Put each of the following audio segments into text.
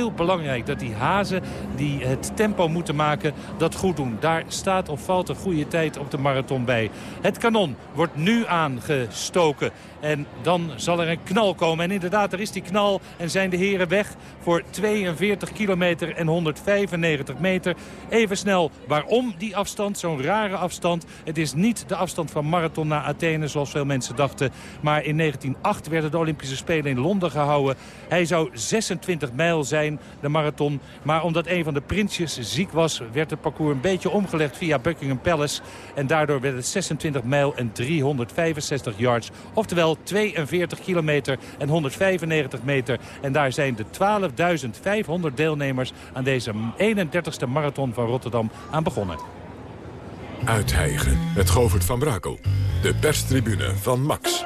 heel belangrijk dat die hazen die het tempo moeten maken dat goed doen. Daar staat of valt een goede tijd op de marathon bij. Het kanon wordt nu aangestoken. En dan zal er een knal komen. En inderdaad, er is die knal en zijn de heren weg voor 42 kilometer en 195 meter. Even snel, waarom die afstand, zo'n rare afstand? Het is niet de afstand van marathon naar Athene, zoals veel mensen dachten. Maar in 1908 werden de Olympische Spelen in Londen gehouden. Hij zou 26 mijl zijn, de marathon. Maar omdat een van de prinsjes ziek was, werd het parcours een beetje omgelegd via Buckingham Palace. En daardoor werd het 26 mijl en 365 yards. Oftewel 42 kilometer en 195 meter. En daar zijn de 12.500 deelnemers aan deze 31ste marathon van Rotterdam aan begonnen. Uithijgen met Govert van Brakel. De perstribune van Max.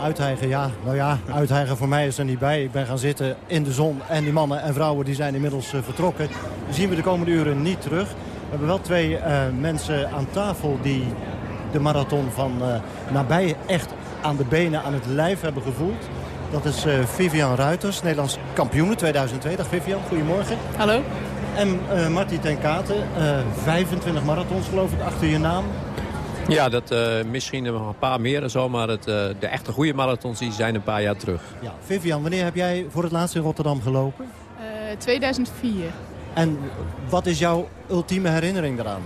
Uithijgen, ja. Nou ja, uithijgen voor mij is er niet bij. Ik ben gaan zitten in de zon en die mannen en vrouwen die zijn inmiddels uh, vertrokken. Die zien we de komende uren niet terug. We hebben wel twee uh, mensen aan tafel die de marathon van uh, nabij echt aan de benen, aan het lijf hebben gevoeld. Dat is Vivian Ruiters, Nederlands kampioen 2002. Dag Vivian, goedemorgen. Hallo. En Marty ten Katen, 25 marathons geloof ik achter je naam. Ja, dat, uh, misschien nog een paar meer en zo, maar het, uh, de echte goede marathons die zijn een paar jaar terug. Ja. Vivian, wanneer heb jij voor het laatst in Rotterdam gelopen? Uh, 2004. En wat is jouw ultieme herinnering daaraan?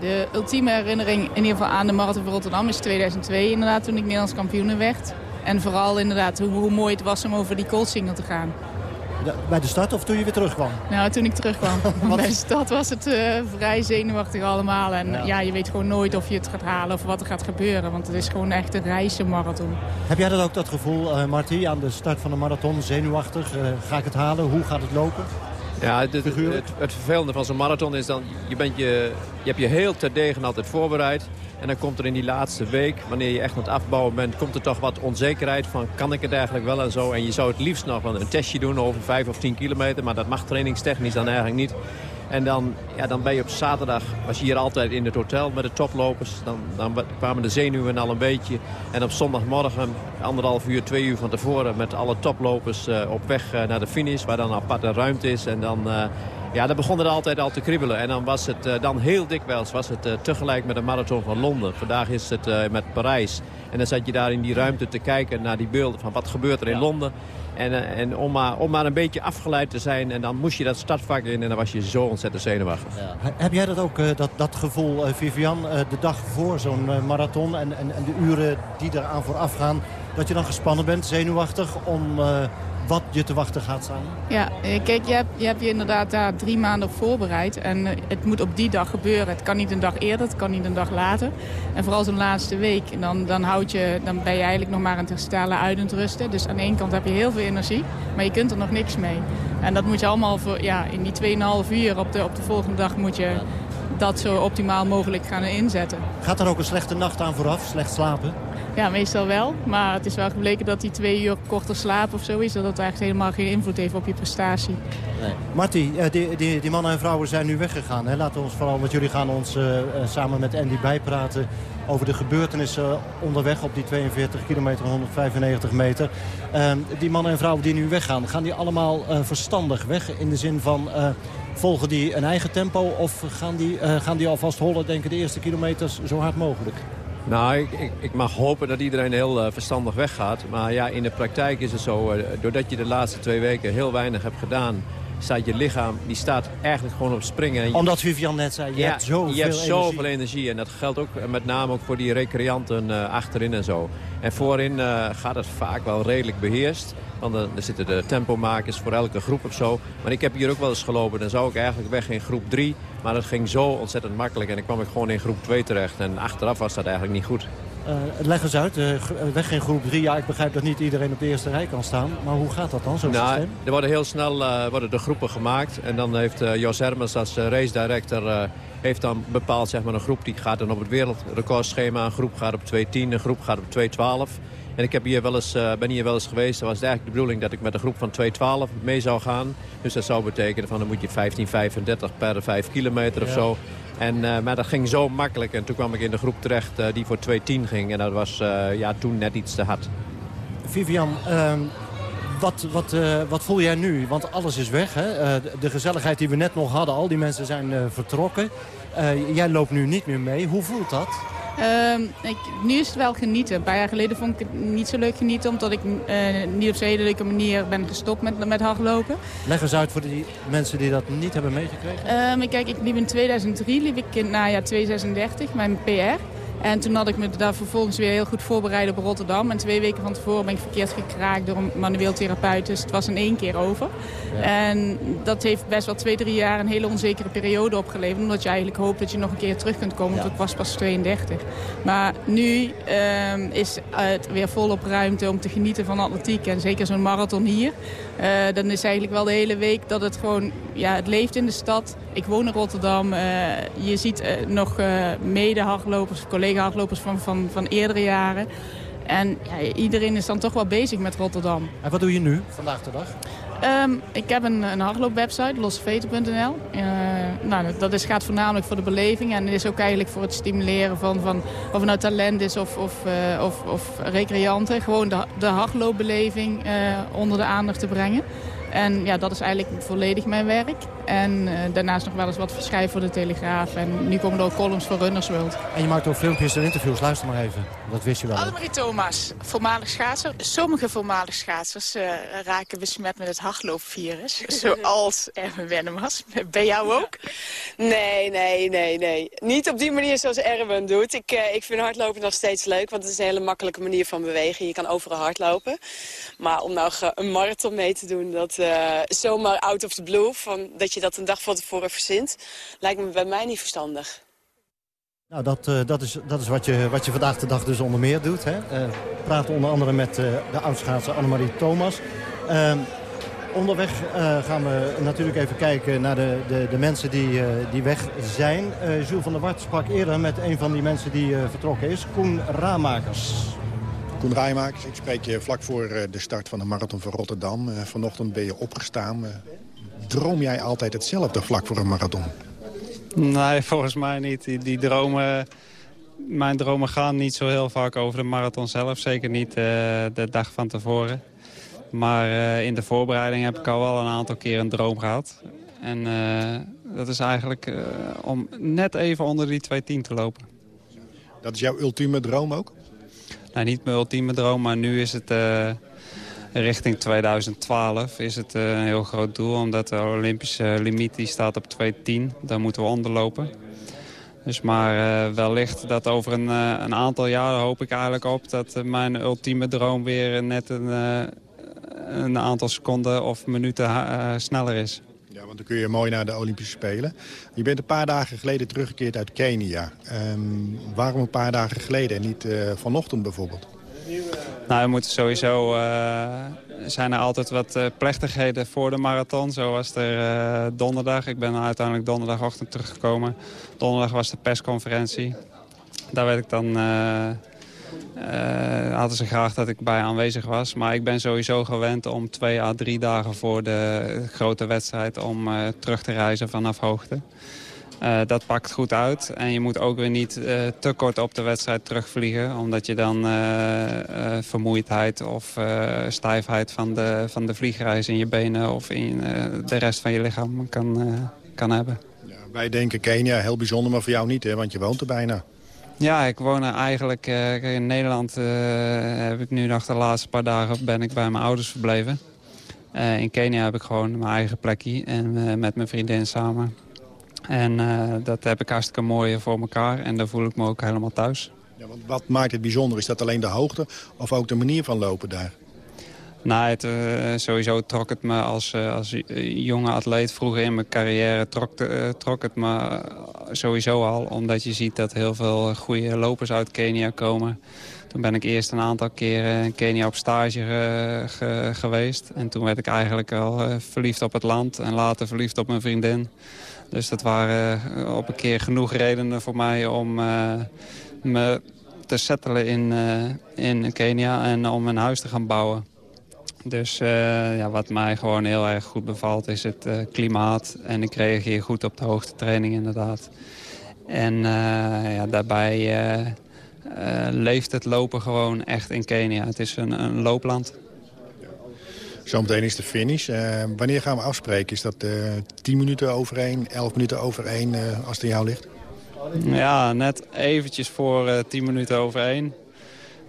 De ultieme herinnering in ieder geval aan de Marathon van Rotterdam is 2002 inderdaad, toen ik Nederlands kampioen werd. En vooral inderdaad hoe, hoe mooi het was om over die Coolsingel te gaan. Bij de start of toen je weer terugkwam? Nou, toen ik terugkwam. bij de start was het uh, vrij zenuwachtig allemaal. En ja. ja. je weet gewoon nooit of je het gaat halen of wat er gaat gebeuren. Want het is gewoon echt een reizenmarathon. Heb jij dat ook, dat gevoel, uh, Marty, aan de start van de marathon? Zenuwachtig? Uh, ga ik het halen? Hoe gaat het lopen? Ja, het, het, het, het vervelende van zo'n marathon is dan... Je, bent je, je hebt je heel terdegen altijd voorbereid. En dan komt er in die laatste week, wanneer je echt aan het afbouwen bent... komt er toch wat onzekerheid van, kan ik het eigenlijk wel en zo. En je zou het liefst nog een testje doen over 5 of 10 kilometer. Maar dat mag trainingstechnisch dan eigenlijk niet. En dan, ja, dan ben je op zaterdag, was je hier altijd in het hotel met de toplopers. Dan, dan kwamen de zenuwen al een beetje. En op zondagmorgen, anderhalf uur, twee uur van tevoren... met alle toplopers uh, op weg uh, naar de finish, waar dan een aparte ruimte is. En dan... Uh, ja, dan begon het altijd al te kriebelen. En dan was het uh, dan heel dikwijls was het, uh, tegelijk met de marathon van Londen. Vandaag is het uh, met Parijs. En dan zat je daar in die ruimte te kijken naar die beelden van wat gebeurt er in ja. Londen. En, en om, maar, om maar een beetje afgeleid te zijn. En dan moest je dat startvak in en dan was je zo ontzettend zenuwachtig. Ja. Heb jij dat ook, dat, dat gevoel, Vivian, de dag voor zo'n marathon en, en, en de uren die eraan vooraf gaan... dat je dan gespannen bent, zenuwachtig, om wat je te wachten gaat staan? Ja, kijk, je hebt, je hebt je inderdaad daar drie maanden op voorbereid. En het moet op die dag gebeuren. Het kan niet een dag eerder, het kan niet een dag later. En vooral zo'n laatste week, dan, dan, houd je, dan ben je eigenlijk nog maar aan het herstellen, uit en rusten. Dus aan de ene kant heb je heel veel energie, maar je kunt er nog niks mee. En dat moet je allemaal voor, ja, in die 2,5 uur op de, op de volgende dag moet je dat zo optimaal mogelijk gaan inzetten. Gaat er ook een slechte nacht aan vooraf, slecht slapen? Ja, meestal wel. Maar het is wel gebleken dat die twee uur korter slaap of zo is. Dat dat eigenlijk helemaal geen invloed heeft op je prestatie. Nee. Marty, die, die, die mannen en vrouwen zijn nu weggegaan. Hè? Laten we ons vooral, want jullie gaan ons uh, samen met Andy bijpraten over de gebeurtenissen onderweg op die 42 kilometer en 195 meter. Uh, die mannen en vrouwen die nu weggaan, gaan die allemaal uh, verstandig weg? In de zin van, uh, volgen die een eigen tempo of gaan die, gaan die alvast hollen, denken de eerste kilometers zo hard mogelijk? Nou, ik, ik, mag hopen dat iedereen heel uh, verstandig weggaat. Maar ja, in de praktijk is het zo, uh, doordat je de laatste twee weken heel weinig hebt gedaan... staat je lichaam, die staat eigenlijk gewoon op springen. Omdat Vivian net zei, je ja, hebt zoveel je hebt energie. zoveel energie. En dat geldt ook met name ook voor die recreanten uh, achterin en zo. En voorin gaat het vaak wel redelijk beheerst. Want er zitten de tempomakers voor elke groep of zo. Maar ik heb hier ook wel eens gelopen. Dan zou ik eigenlijk weg in groep 3. Maar het ging zo ontzettend makkelijk. En dan kwam ik gewoon in groep 2 terecht. En achteraf was dat eigenlijk niet goed. Uh, leg eens uit, weg in groep 3. Ja, ik begrijp dat niet iedereen op de eerste rij kan staan. Maar hoe gaat dat dan, zo'n nou, systeem? Er worden heel snel worden de groepen gemaakt. En dan heeft Jos Hermens als race director... heeft dan bepaald zeg maar, een groep die gaat dan op het wereldrecordschema. Een groep gaat op 2.10, een groep gaat op 2.12. En ik heb hier wel eens, uh, ben hier wel eens geweest. Dat was eigenlijk de bedoeling dat ik met een groep van 212 mee zou gaan. Dus dat zou betekenen van dan moet je 1535 per 5 kilometer of ja. zo. En, uh, maar dat ging zo makkelijk. En toen kwam ik in de groep terecht uh, die voor 210 ging. En dat was ja, toen net iets te hard. Vivian, ehm, wat, wat, wat voel jij nu? Want alles is weg. Hè? de gezelligheid die we net nog hadden, al die mensen zijn vertrokken. Jij loopt nu niet meer mee. Hoe voelt dat? Ehm, ik, nu is het wel genieten. Een paar jaar geleden vond ik het niet zo leuk genieten... omdat ik uh, niet op zo'n hele leuke manier ben gestopt met, met hardlopen. Leg eens uit voor die mensen die dat niet hebben meegekregen. Um, kijk, ik liep in 2003, liep ik in najaar 236, mijn PR. En toen had ik me daar vervolgens weer heel goed voorbereid op Rotterdam. En twee weken van tevoren ben ik verkeerd gekraakt door een manueel therapeut. Dus het was in één keer over. En dat heeft best wel twee, drie jaar een hele onzekere periode opgeleverd. Omdat je eigenlijk hoopt dat je nog een keer terug kunt komen. Want ik was pas 32. Maar nu um, is het weer volop ruimte om te genieten van atletiek. En zeker zo'n marathon hier. Uh, dan is eigenlijk wel de hele week dat het gewoon... Ja, het leeft in de stad. Ik woon in Rotterdam. Uh, je ziet uh, nog mede-hardlopers, collega-hardlopers van, van, van eerdere jaren. En ja, iedereen is dan toch wel bezig met Rotterdam. En wat doe je nu, vandaag de dag? Um, ik heb een, een hardloopwebsite, losseveten.nl. Uh, nou, dat is, gaat voornamelijk voor de beleving en is ook eigenlijk voor het stimuleren van, van of het nou talent is of, of, uh, of, of recreanten. Gewoon de, de hardloopbeleving uh, onder de aandacht te brengen. En ja, dat is eigenlijk volledig mijn werk. En uh, daarnaast nog wel eens wat verschrijven voor de Telegraaf. En nu komen er ook columns voor Runners World. En je maakt ook filmpjes en interviews. Luister maar even. Dat wist je wel. Annemarie Thomas, voormalig schaatser. Sommige voormalig schaatsers uh, raken besmet met het hardloopvirus. zoals Erwin Wennemars. Ben jou ook? Nee, nee, nee, nee. Niet op die manier zoals Erwin doet. Ik, uh, ik vind hardlopen nog steeds leuk. Want het is een hele makkelijke manier van bewegen. Je kan overal hardlopen. Maar om nou een marathon mee te doen... dat uh, zomaar out of the blue... Van, dat je dat een dag van tevoren verzint... lijkt me bij mij niet verstandig. Nou, dat, uh, dat, is, dat is wat je, wat je vandaag de dag dus onder meer doet. Hè? Uh, praat onder andere met uh, de oudschaatser Annemarie Thomas. Ehm, onderweg gaan we natuurlijk even kijken naar de, de, de mensen die, die weg zijn. Jules van der Wart sprak eerder met een van die mensen die vertrokken is. Koen Raamakers. Koen Rijmakers, ik spreek je vlak voor de start van de Marathon van Rotterdam. vanochtend ben je opgestaan droom jij altijd hetzelfde vlak voor een marathon? Nee, volgens mij niet. Die, die dromen, mijn dromen gaan niet zo heel vaak over de marathon zelf. Zeker niet uh, de dag van tevoren. Maar uh, in de voorbereiding heb ik al wel een aantal keer een droom gehad. En uh, dat is eigenlijk om net even onder die 2.10 te lopen. Dat is jouw ultieme droom ook? Nou, niet mijn ultieme droom, maar nu is het richting 2012 is het eh, een heel groot doel. Omdat de Olympische limiet die staat op 2.10. Daar moeten we onderlopen. Dus maar uh, wellicht dat over een, uh, een, aantal jaren hoop ik eigenlijk op... dat mijn ultieme droom weer net een, een aantal seconden of minuten sneller is. Ja, want dan kun je mooi naar de Olympische Spelen. Je bent een paar dagen geleden teruggekeerd uit Kenia. Um, waarom een paar dagen geleden en niet vanochtend bijvoorbeeld? Nou, we moeten sowieso... Uh, zijn er altijd wat uh, plechtigheden voor de marathon. Zo was er uh, donderdag. Ik ben uiteindelijk donderdagochtend teruggekomen. Donderdag was de persconferentie. Daar werd ik dan... hadden ze graag dat ik bij aanwezig was. Maar ik ben sowieso gewend om twee à drie dagen voor de grote wedstrijd... om terug te reizen vanaf hoogte. Uh, dat pakt goed uit. En je moet ook weer niet uh, te kort op de wedstrijd terugvliegen. Omdat je dan uh, vermoeidheid of stijfheid van de, van de vliegreis in je benen... of in de rest van je lichaam kan, kan hebben. Ja, wij denken Kenia heel bijzonder, maar voor jou niet, hè? want je woont er bijna. Ja, ik woon er eigenlijk... in Nederland heb ik nu nog de laatste paar dagen ben ik bij mijn ouders verbleven. in Kenia heb ik gewoon mijn eigen plekje en met mijn vriendin samen. En uh, dat heb ik hartstikke mooi voor elkaar. En daar voel ik me ook helemaal thuis. Ja, want wat maakt het bijzonder? Is dat alleen de hoogte of ook de manier van lopen daar? Nou, het, uh, sowieso trok het me als, uh, als jonge atleet vroeger in mijn carrière... Trok, de, trok het me sowieso al, omdat je ziet dat heel veel goede lopers uit Kenia komen. Toen ben ik eerst een aantal keren in Kenia op stage ge, geweest. En toen werd ik eigenlijk al verliefd op het land en later verliefd op mijn vriendin. Dus dat waren eh, op een keer genoeg redenen voor mij om eh, me te settelen in, eh, in Kenia en om een huis te gaan bouwen. Dus ja, wat mij gewoon heel erg goed bevalt is het klimaat. En ik reageer goed op de hoogtetraining inderdaad. En ja, daarbij leeft het lopen gewoon echt in Kenia. Het is een, een loopland. Zometeen is de finish. wanneer gaan we afspreken? Is dat 10 minuten over 1, 11 minuten over 1 als het in jou ligt? Ja, net eventjes voor 10 minuten over 1.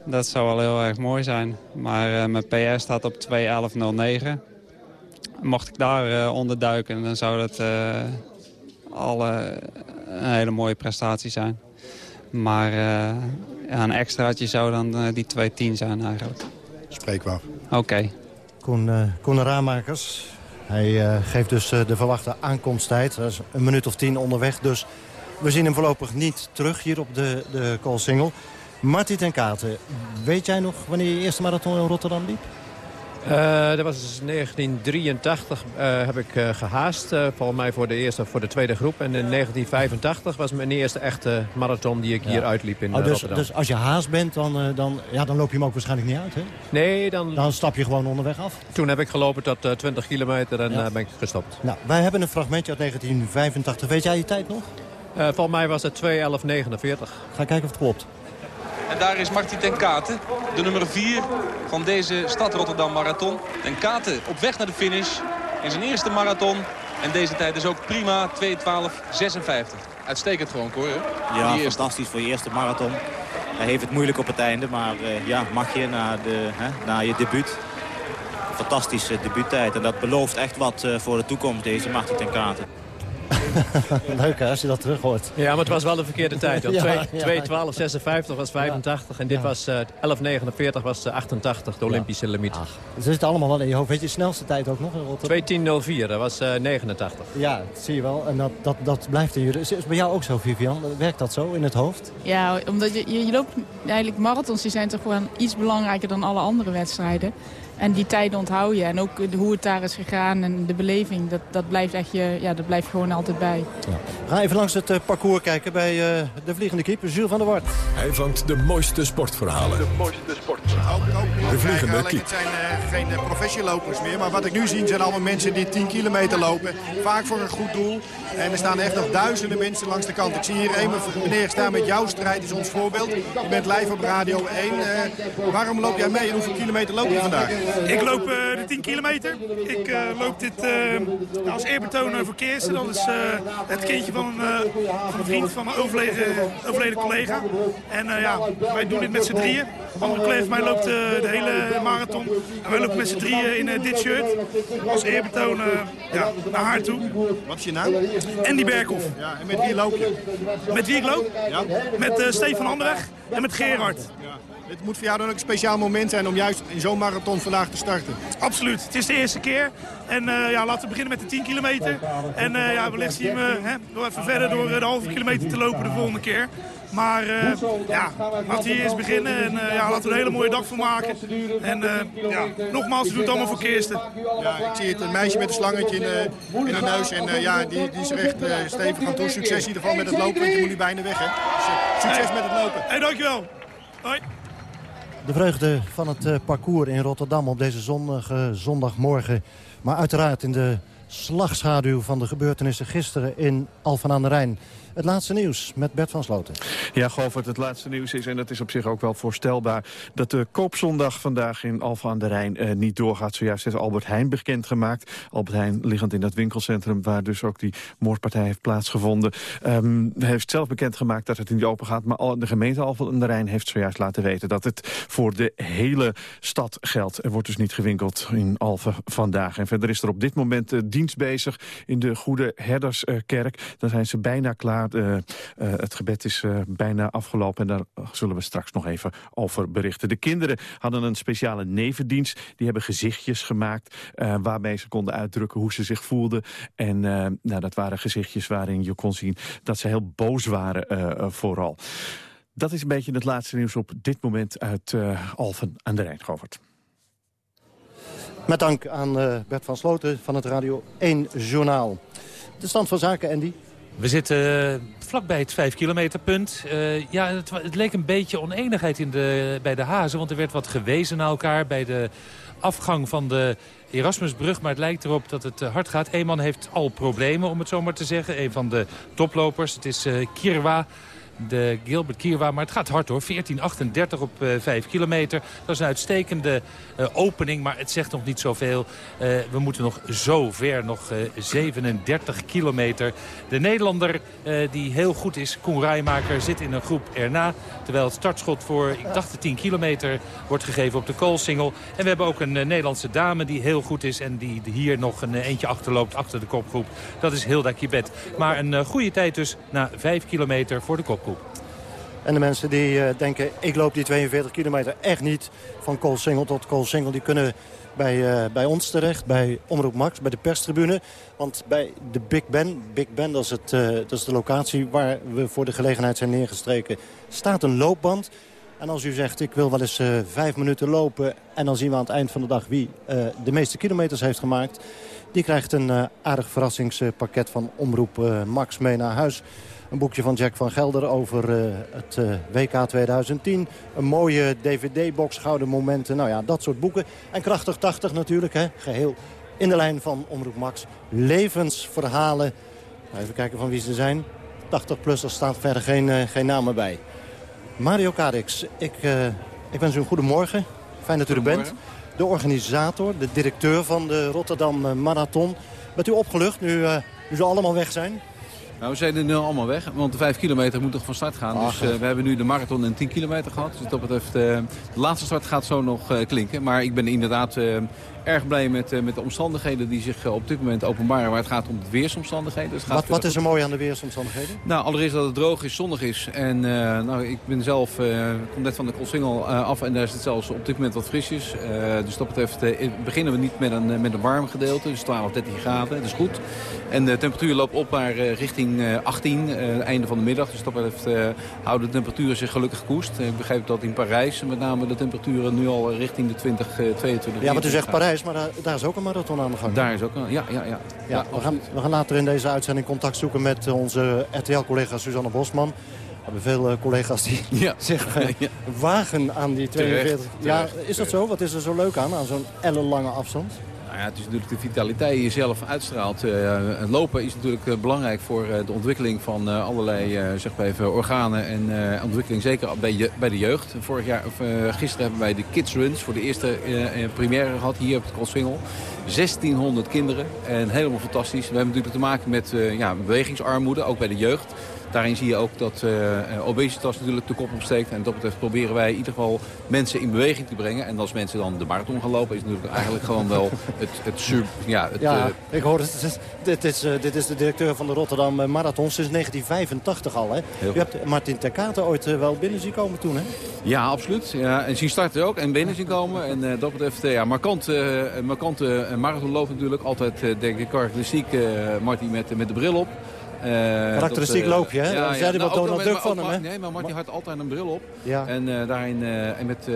Dat zou wel heel erg mooi zijn. Maar mijn PR staat op 2.11.09. Mocht ik daar onder duiken, dan zou dat al een hele mooie prestatie zijn. Maar uh, ja, een extraatje zou dan uh, die 2.10 zijn eigenlijk. Spreek wel. Oké. Okay. Koen, uh, Koen Raamakers, hij geeft dus de verwachte aankomsttijd. Dat is een minuut of tien onderweg, dus we zien hem voorlopig niet terug hier op de, de Koolsingel. Martin ten Katen, weet jij nog wanneer je eerste marathon in Rotterdam liep? Uh, dat was 1983 uh, heb ik uh, gehaast, volgens mij voor de, eerste, voor de tweede groep. En in 1985 was mijn eerste echte marathon die ik hier uitliep in oh, dus, Rotterdam. Dus als je haast bent, dan, dan, ja, dan loop je hem ook waarschijnlijk niet uit, hè? Nee, dan... Dan stap je gewoon onderweg af. Toen heb ik gelopen tot 20 kilometer en ben ik gestopt. Nou, wij hebben een fragmentje uit 1985. Weet jij je tijd nog? volgens mij was het 2.11.49. Ga kijken of het klopt. En daar is Martin ten Katen, de nummer 4 van deze Stad Rotterdam Marathon. Ten Katen op weg naar de finish in zijn eerste marathon. En deze tijd is ook prima, 2.12.56. Uitstekend gewoon, Cor. Ja, fantastisch voor je eerste marathon. Hij heeft het moeilijk op het einde, maar uh, ja, mag je na, de, hè, na je debuut. Fantastische debuuttijd en dat belooft echt wat uh, voor de toekomst, deze Martin ten Katen. Leuk hè, als je dat terug hoort. Ja, maar het was wel de verkeerde tijd. 2, ja, 12, 56 was 85 en dit was uh, 11, 49 was 88, de Olympische limiet. Ach, dus is het allemaal wel in je hoofd. Weet je de snelste tijd ook nog in Rotterdam? 2.10.04, dat was uh, 89. Ja, dat zie je wel. En dat, dat, dat blijft in je... Is het bij jou ook zo, Vivian? Werkt dat zo in het hoofd? Ja, omdat je, je, je loopt eigenlijk marathons, die zijn toch gewoon iets belangrijker dan alle andere wedstrijden. En die tijden onthoud je. En ook hoe het daar is gegaan en de beleving, dat, dat, blijft, echt je, ja, dat blijft gewoon altijd bij. Ja. We gaan even langs het uh, parcours kijken bij uh, de vliegende keeper, Jules van der Wart. Hij vangt de mooiste sportverhalen. De mooiste sportverhalen. De vliegende kiep. Het zijn uh, geen professielopers meer, maar wat ik nu zie zijn allemaal mensen die 10 kilometer lopen. Vaak voor een goed doel. En er staan echt nog duizenden mensen langs de kant. Ik zie hier een meneer staan met jouw strijd, is ons voorbeeld. Je bent live op Radio 1. waarom loop jij mee en hoeveel kilometer loop je vandaag? Ik loop uh, de 10 kilometer. Ik uh, loop dit uh, als eerbetoon voor Keersen. Dat is het kindje van, van een vriend van mijn overleden, overleden collega. En ja, wij doen dit met z'n drieën. Andere collega van mij loopt de hele marathon. En wij lopen met z'n drieën in dit shirt. Als eerbetoon ja, naar haar toe. Wat is je naam? Andy Berkhoff. Ja, en met wie loop je? Met wie ik loop? Ja. Met Stefan Anderweg en met Gerard. Ja. Het moet voor jou dan ook een speciaal moment zijn om juist in zo'n marathon vandaag te starten. Absoluut. Het is de eerste keer. En uh, ja, laten we beginnen met de 10 kilometer. En uh, ja, wellicht zien we hè, nog even verder door de halve kilometer te lopen de volgende keer. Maar uh, ja, laten we hier eens beginnen. En ja, laten we een hele mooie dag van maken. En ja, nogmaals, we doen het allemaal voor Kirsten. Ja, ik zie het. Een meisje met een slangetje in, in de neus. En ja, die, die is er echt stevig aan toe. Succes in ieder geval met het lopen, want je moet nu bijna weg. Hè? Dus, succes met het lopen. Hey, dankjewel. Hoi. De vreugde van het eh, parcours in Rotterdam op deze zonnige zondagmorgen. Maar uiteraard in de slagschaduw van de gebeurtenissen gisteren in Alphen aan de Rijn. Het laatste nieuws met Bert van Sloten. Ja, Govert, het laatste nieuws is, en dat is op zich ook wel voorstelbaar... dat de koopzondag vandaag in Alphen aan de Rijn uh, niet doorgaat. Zojuist is Albert Heijn bekendgemaakt. Albert Heijn liggend in dat winkelcentrum... waar dus ook die moordpartij heeft plaatsgevonden. Hij heeft zelf bekendgemaakt dat het niet open gaat... maar de gemeente Alphen aan de Rijn heeft zojuist laten weten... dat het voor de hele stad geldt. Er wordt dus niet gewinkeld in Alphen vandaag. En verder is er op dit moment uh, dienst bezig in de Goede Herderskerk. Dan zijn ze bijna klaar uh, uh, het gebed is uh, bijna afgelopen en daar zullen we straks nog even over berichten. De kinderen hadden een speciale nevendienst. Die hebben gezichtjes gemaakt waarmee ze konden uitdrukken hoe ze zich voelden. En nou, dat waren gezichtjes waarin je kon zien dat ze heel boos waren vooral. Dat is een beetje het laatste nieuws op dit moment uit Alphen aan de Rijn, Govert. Met dank aan Bert van Sloten van het Radio 1 Journaal. De stand van zaken, Andy? We zitten eh, vlakbij het 5 kilometer punt. Uh, ja, het, leek een beetje oneenigheid in de, bij de hazen. Want er werd wat gewezen naar elkaar bij de afgang van de Erasmusbrug. Maar het lijkt erop dat het eh, hard gaat. Eén man heeft al problemen, om het zo maar te zeggen. Een van de toplopers. Het is Kirwa. De Gilbert Kierwa. Maar het gaat hard hoor. 14.38 op uh, 5 kilometer. Dat is een uitstekende uh, opening, maar het zegt nog niet zoveel. Uh, we moeten nog zo ver, nog 37 kilometer. De Nederlander die heel goed is, Koen Rijmaker, zit in een groep erna. Terwijl het startschot voor, ik dacht de 10 kilometer, wordt gegeven op de koolsingel. En we hebben ook een Nederlandse dame die heel goed is en die hier nog een eentje achterloopt achter de kopgroep. Dat is Hilda Kibet. Maar een goede tijd dus na 5 kilometer voor de kopgroep. En de mensen die uh, denken, ik loop die 42 kilometer echt niet van Koolsingel tot Koolsingel. Die kunnen bij, uh, bij ons terecht, bij Omroep Max, bij de perstribune. Want bij de Big Ben, Big Ben dat is, het, uh, dat is de locatie waar we voor de gelegenheid zijn neergestreken, staat een loopband. En als u zegt, ik wil wel eens vijf minuten lopen... en dan zien we aan het eind van de dag wie de meeste kilometers heeft gemaakt... die krijgt een aardig verrassingspakket van Omroep Max mee naar huis. Een boekje van Jack van Gelder over het WK 2010. Een mooie dvd-box, gouden momenten. Nou ja, dat soort boeken. En Krachtig 80 natuurlijk, hè, geheel in de lijn van Omroep Max. Levensverhalen. Nou, even kijken van wie ze zijn. 80-plussers staat verder geen, geen namen bij. Mario Kadix, ik, uh, ik wens u een goede morgen. Fijn dat u er bent. De organisator, de directeur van de Rotterdam Marathon. Bent u opgelucht nu, uh, nu ze allemaal weg zijn? Nou, we zijn er nu allemaal weg, want de 5 kilometer moet toch van start gaan. Ach, dus uh, we hebben nu de marathon en 10 kilometer gehad. Dus dat betreft, de laatste start gaat zo nog klinken. Maar ik ben inderdaad erg blij met, uh, met de omstandigheden die zich uh, op dit moment openbaren. Waar het gaat om de weersomstandigheden. Dus wat, wat is er mooi aan de weersomstandigheden? Nou, allereerst dat het droog is, zonnig is. En uh, nou, ik ben zelf, kom net van de Koolsingel af en daar is het zelfs op dit moment wat frisjes. dus dat betreft beginnen we niet met een, met een warm gedeelte. Dus 12, 13 graden, dat is goed. En de temperatuur loopt op naar richting 18, einde van de middag. Dus dat betreft houden de temperaturen zich gelukkig koest. ik begrijp dat in Parijs met name de temperaturen nu al richting de 20, 22 Ja, want u zegt Parijs maar daar, daar, is ook een marathon aan de gang. Daar is ook een, ja, ja, ja. ja, we, gaan, we gaan later in deze uitzending contact zoeken met onze RTL-collega Suzanne Bosman. We hebben veel uh, collega's die ja. zich uh, ja. wagen aan die 42. Terecht, ja, is dat zo? Wat is er zo leuk aan, aan zo'n ellenlange afstand? Nou ja, het is natuurlijk de vitaliteit die je zelf uitstraalt. Uh, het lopen is natuurlijk uh, belangrijk voor uh, de ontwikkeling van allerlei zeg maar even, organen en ontwikkeling zeker bij, bij de jeugd. Vorig jaar, of, gisteren hebben wij de Kids Runs voor de eerste première gehad hier op het Koolsingel. 1600 kinderen en helemaal fantastisch. We hebben natuurlijk te maken met ja, bewegingsarmoede, ook bij de jeugd. Daarin zie je ook dat uh, obesitas natuurlijk de kop opsteekt. En dat betreft proberen wij in ieder geval mensen in beweging te brengen. En als mensen dan de marathon gaan lopen, is natuurlijk eigenlijk gewoon wel het, het sub... Ja, het, ja uh, ik hoor het. Dit is, uh, dit is de directeur van de Rotterdam Marathon sinds 1985 al. Hè? U hebt Martin Terkate ooit wel binnen zien komen toen, hè? Ja, absoluut. Ja, en zien starten ook en binnen zien komen. En dat betreft, ja, markant, markante marathonloop natuurlijk. Altijd, denk ik, karakteristiek Martin met, met de bril op. Uh, Karakteristiek uh, loopje, hè? Ja, ja, nou, Donald Duck van hem, hè? Nee, maar Martin had altijd een bril op. Ja. En uh, daarin, en met,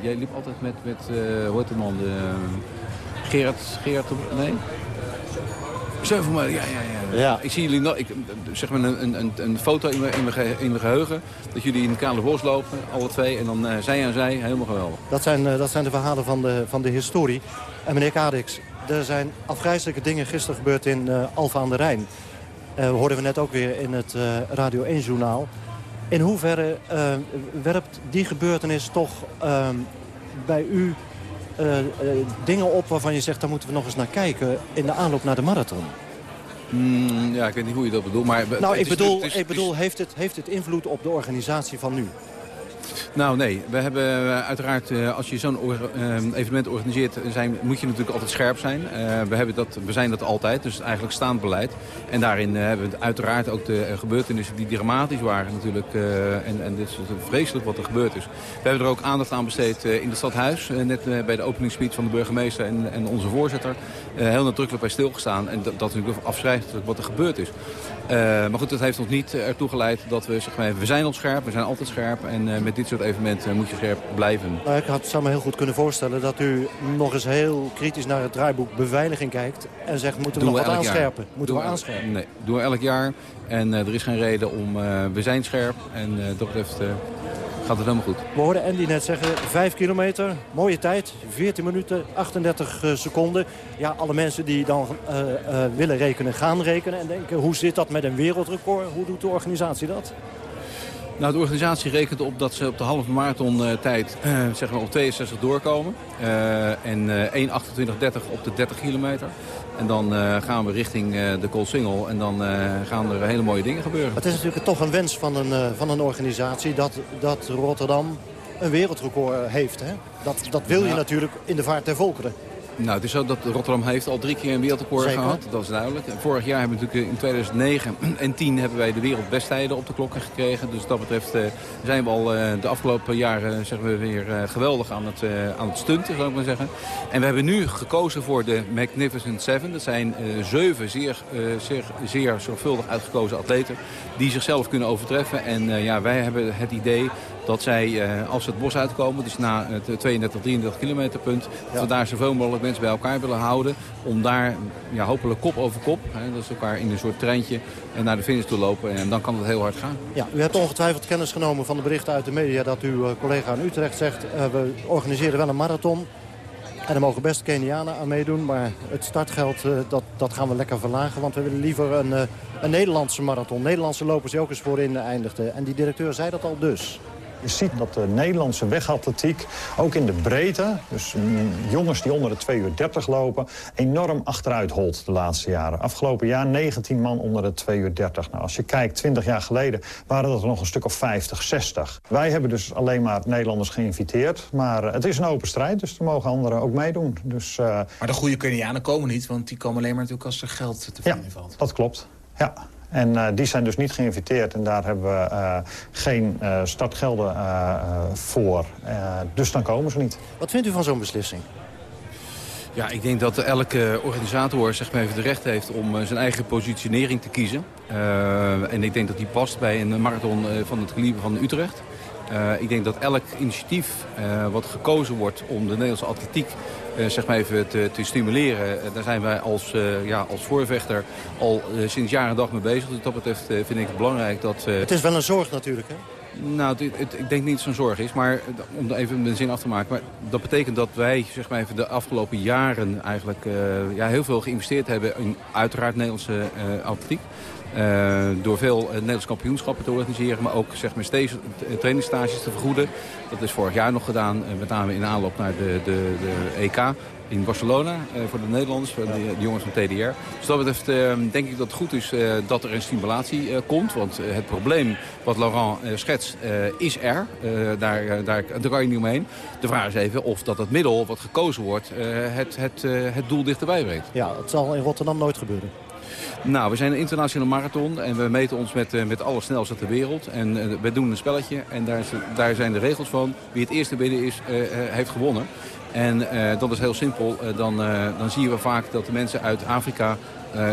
jij liep altijd met, met hoe heet de man? Gerard, Gerard, nee? Zeuvelman, ja, ja, ja, ja. Ik zie jullie nog, ik, zeg maar een, een, een foto in mijn, in, mijn in mijn geheugen. Dat jullie in de Kale Bos lopen, alle twee. En dan uh, zij aan zij, helemaal geweldig. Dat zijn, uh, dat zijn de verhalen van de, van de historie. En meneer Kadix, er zijn afgrijzelijke dingen gisteren gebeurd in uh, Alfa aan de Rijn. Uh, hoorden we net ook weer in het uh, Radio 1-journaal. In hoeverre uh, werpt die gebeurtenis toch bij u dingen op waarvan je zegt... daar moeten we nog eens naar kijken in de aanloop naar de marathon? Mm, ja, ik weet niet hoe je dat bedoelt. Maar nou, ik bedoel, is, ik bedoel heeft, het, heeft het invloed op de organisatie van nu? Nou nee, we hebben uh, uiteraard, uh, als je zo'n uh, evenement organiseert, zijn, moet je natuurlijk altijd scherp zijn. we, hebben dat, we zijn dat altijd, dus eigenlijk staand beleid. En daarin hebben we uiteraard ook de gebeurtenissen die dramatisch waren natuurlijk. en, en dit is vreselijk wat er gebeurd is. We hebben er ook aandacht aan besteed in het stadhuis. net bij de openingsspeech van de burgemeester en, en onze voorzitter. heel nadrukkelijk bij stilgestaan. En dat, dat is natuurlijk afschrijvelijk wat er gebeurd is. Maar goed, dat heeft ons niet ertoe geleid dat we, zeg maar, we zijn al scherp, we zijn altijd scherp. En met dit soort evenementen moet je scherp blijven. Nou, ik had, zou me heel goed kunnen voorstellen dat u nog eens heel kritisch naar het draaiboek beveiliging kijkt. En zegt, moeten we nog wat aanscherpen? Moeten we aanscherpen? Nee, doen we elk jaar. En uh, er is geen reden om, we zijn scherp. En dat betreft gaat het helemaal goed. We hoorden Andy net zeggen, 5 kilometer, mooie tijd. 14 minuten, 38 seconden. Ja, alle mensen die dan willen rekenen, gaan rekenen. En denken, hoe zit dat met een wereldrecord? Hoe doet de organisatie dat? Nou, de organisatie rekent op dat ze op de halve marathon uh, tijd uh, zeg maar op 62 doorkomen. Uh, en 1.28.30 op de 30 kilometer. En dan gaan we richting de Koolsingel en dan gaan er hele mooie dingen gebeuren. Het is natuurlijk toch een wens van een, van een organisatie dat, dat Rotterdam een wereldrecord heeft. Hè? Dat, dat wil je natuurlijk in de vaart der volkeren. Nou, het is zo dat Rotterdam heeft al drie keer een wereldrecord gehad. Dat is duidelijk. Vorig jaar hebben we natuurlijk in 2009 en 10 hebben wij de wereldbestijden op de klokken gekregen. Dus wat dat betreft uh, zijn we al uh, de afgelopen jaren zeggen we, weer uh, geweldig aan het, aan het stunten, zou ik maar zeggen. En we hebben nu gekozen voor de Magnificent Seven. Dat zijn zeven zeer, zeer, zeer zorgvuldig uitgekozen atleten die zichzelf kunnen overtreffen. En ja, wij hebben het idee dat zij, als ze het bos uitkomen, dus na het 32, 33 kilometer punt, dat we daar zoveel mogelijk mensen bij elkaar willen houden. Om daar ja, hopelijk kop over kop, hè, dat is elkaar in een soort treintje, en naar de finish toe lopen. En dan kan het heel hard gaan. Ja, u hebt ongetwijfeld kennis genomen van de berichten uit de media dat uw collega in Utrecht zegt, uh, we organiseren wel een marathon. En er mogen best Kenianen aan meedoen, maar het startgeld uh, dat, dat gaan we lekker verlagen. Want we willen liever een, uh, een Nederlandse marathon. Nederlandse lopers die ook eens voorin eindigden. En die directeur zei dat al dus. Je ziet dat de Nederlandse wegatletiek, ook in de breedte... dus jongens die onder de 2 uur 30 lopen... enorm achteruit holt de laatste jaren. Afgelopen jaar 19 man onder de 2 uur 30. Nou, als je kijkt, 20 jaar geleden waren dat er nog een stuk of 50, 60. Wij hebben dus alleen maar Nederlanders geïnviteerd. Maar het is een open strijd, dus er mogen anderen ook meedoen. Dus, uh... Maar de goede Kenianen komen niet, want die komen alleen maar natuurlijk als er geld te vinden ja, valt. dat klopt. Ja. En uh, die zijn dus niet geïnviteerd en daar hebben we uh, geen uh, startgelden voor. dus dan komen ze niet. Wat vindt u van zo'n beslissing? Ja, ik denk dat elke organisator zeg maar, even de recht heeft om zijn eigen positionering te kiezen. en ik denk dat die past bij een marathon van het kaliber van Utrecht. Uh, ik denk dat elk initiatief uh, wat gekozen wordt om de Nederlandse atletiek zeg maar even te, te stimuleren. daar zijn wij als, ja, als voorvechter al sinds jaren en dag mee bezig. Dus dat betreft vind ik het belangrijk dat... het is wel een zorg natuurlijk, hè? Nou, het, het, ik denk niet dat het zo'n zorg is, maar om even mijn zin af te maken. Maar dat betekent dat wij zeg maar even, de afgelopen jaren eigenlijk ja, heel veel geïnvesteerd hebben in uiteraard Nederlandse atletiek. Uh, door veel uh, Nederlands kampioenschappen te organiseren, maar ook zeg maar, steeds trainingsstages te vergoeden. Dat is vorig jaar nog gedaan, met name in aanloop naar de, de, de EK in Barcelona voor de Nederlanders, voor de, jongens van TDR. Dus dat betreft denk ik dat het goed is dat er een stimulatie komt. Want het probleem wat Laurent schetst is er. daar, daar, daar kan je niet omheen. De vraag is even of dat het middel wat gekozen wordt het, het, het doel dichterbij brengt. Ja, het zal in Rotterdam nooit gebeuren. Nou, we zijn een internationale marathon en we meten ons met, uh, met alle snelste ter wereld. En uh, we doen een spelletje en daar, daar, zijn de regels van. Wie het eerste binnen is, uh, heeft gewonnen. En dat is heel simpel. dan, dan zien we vaak dat de mensen uit Afrika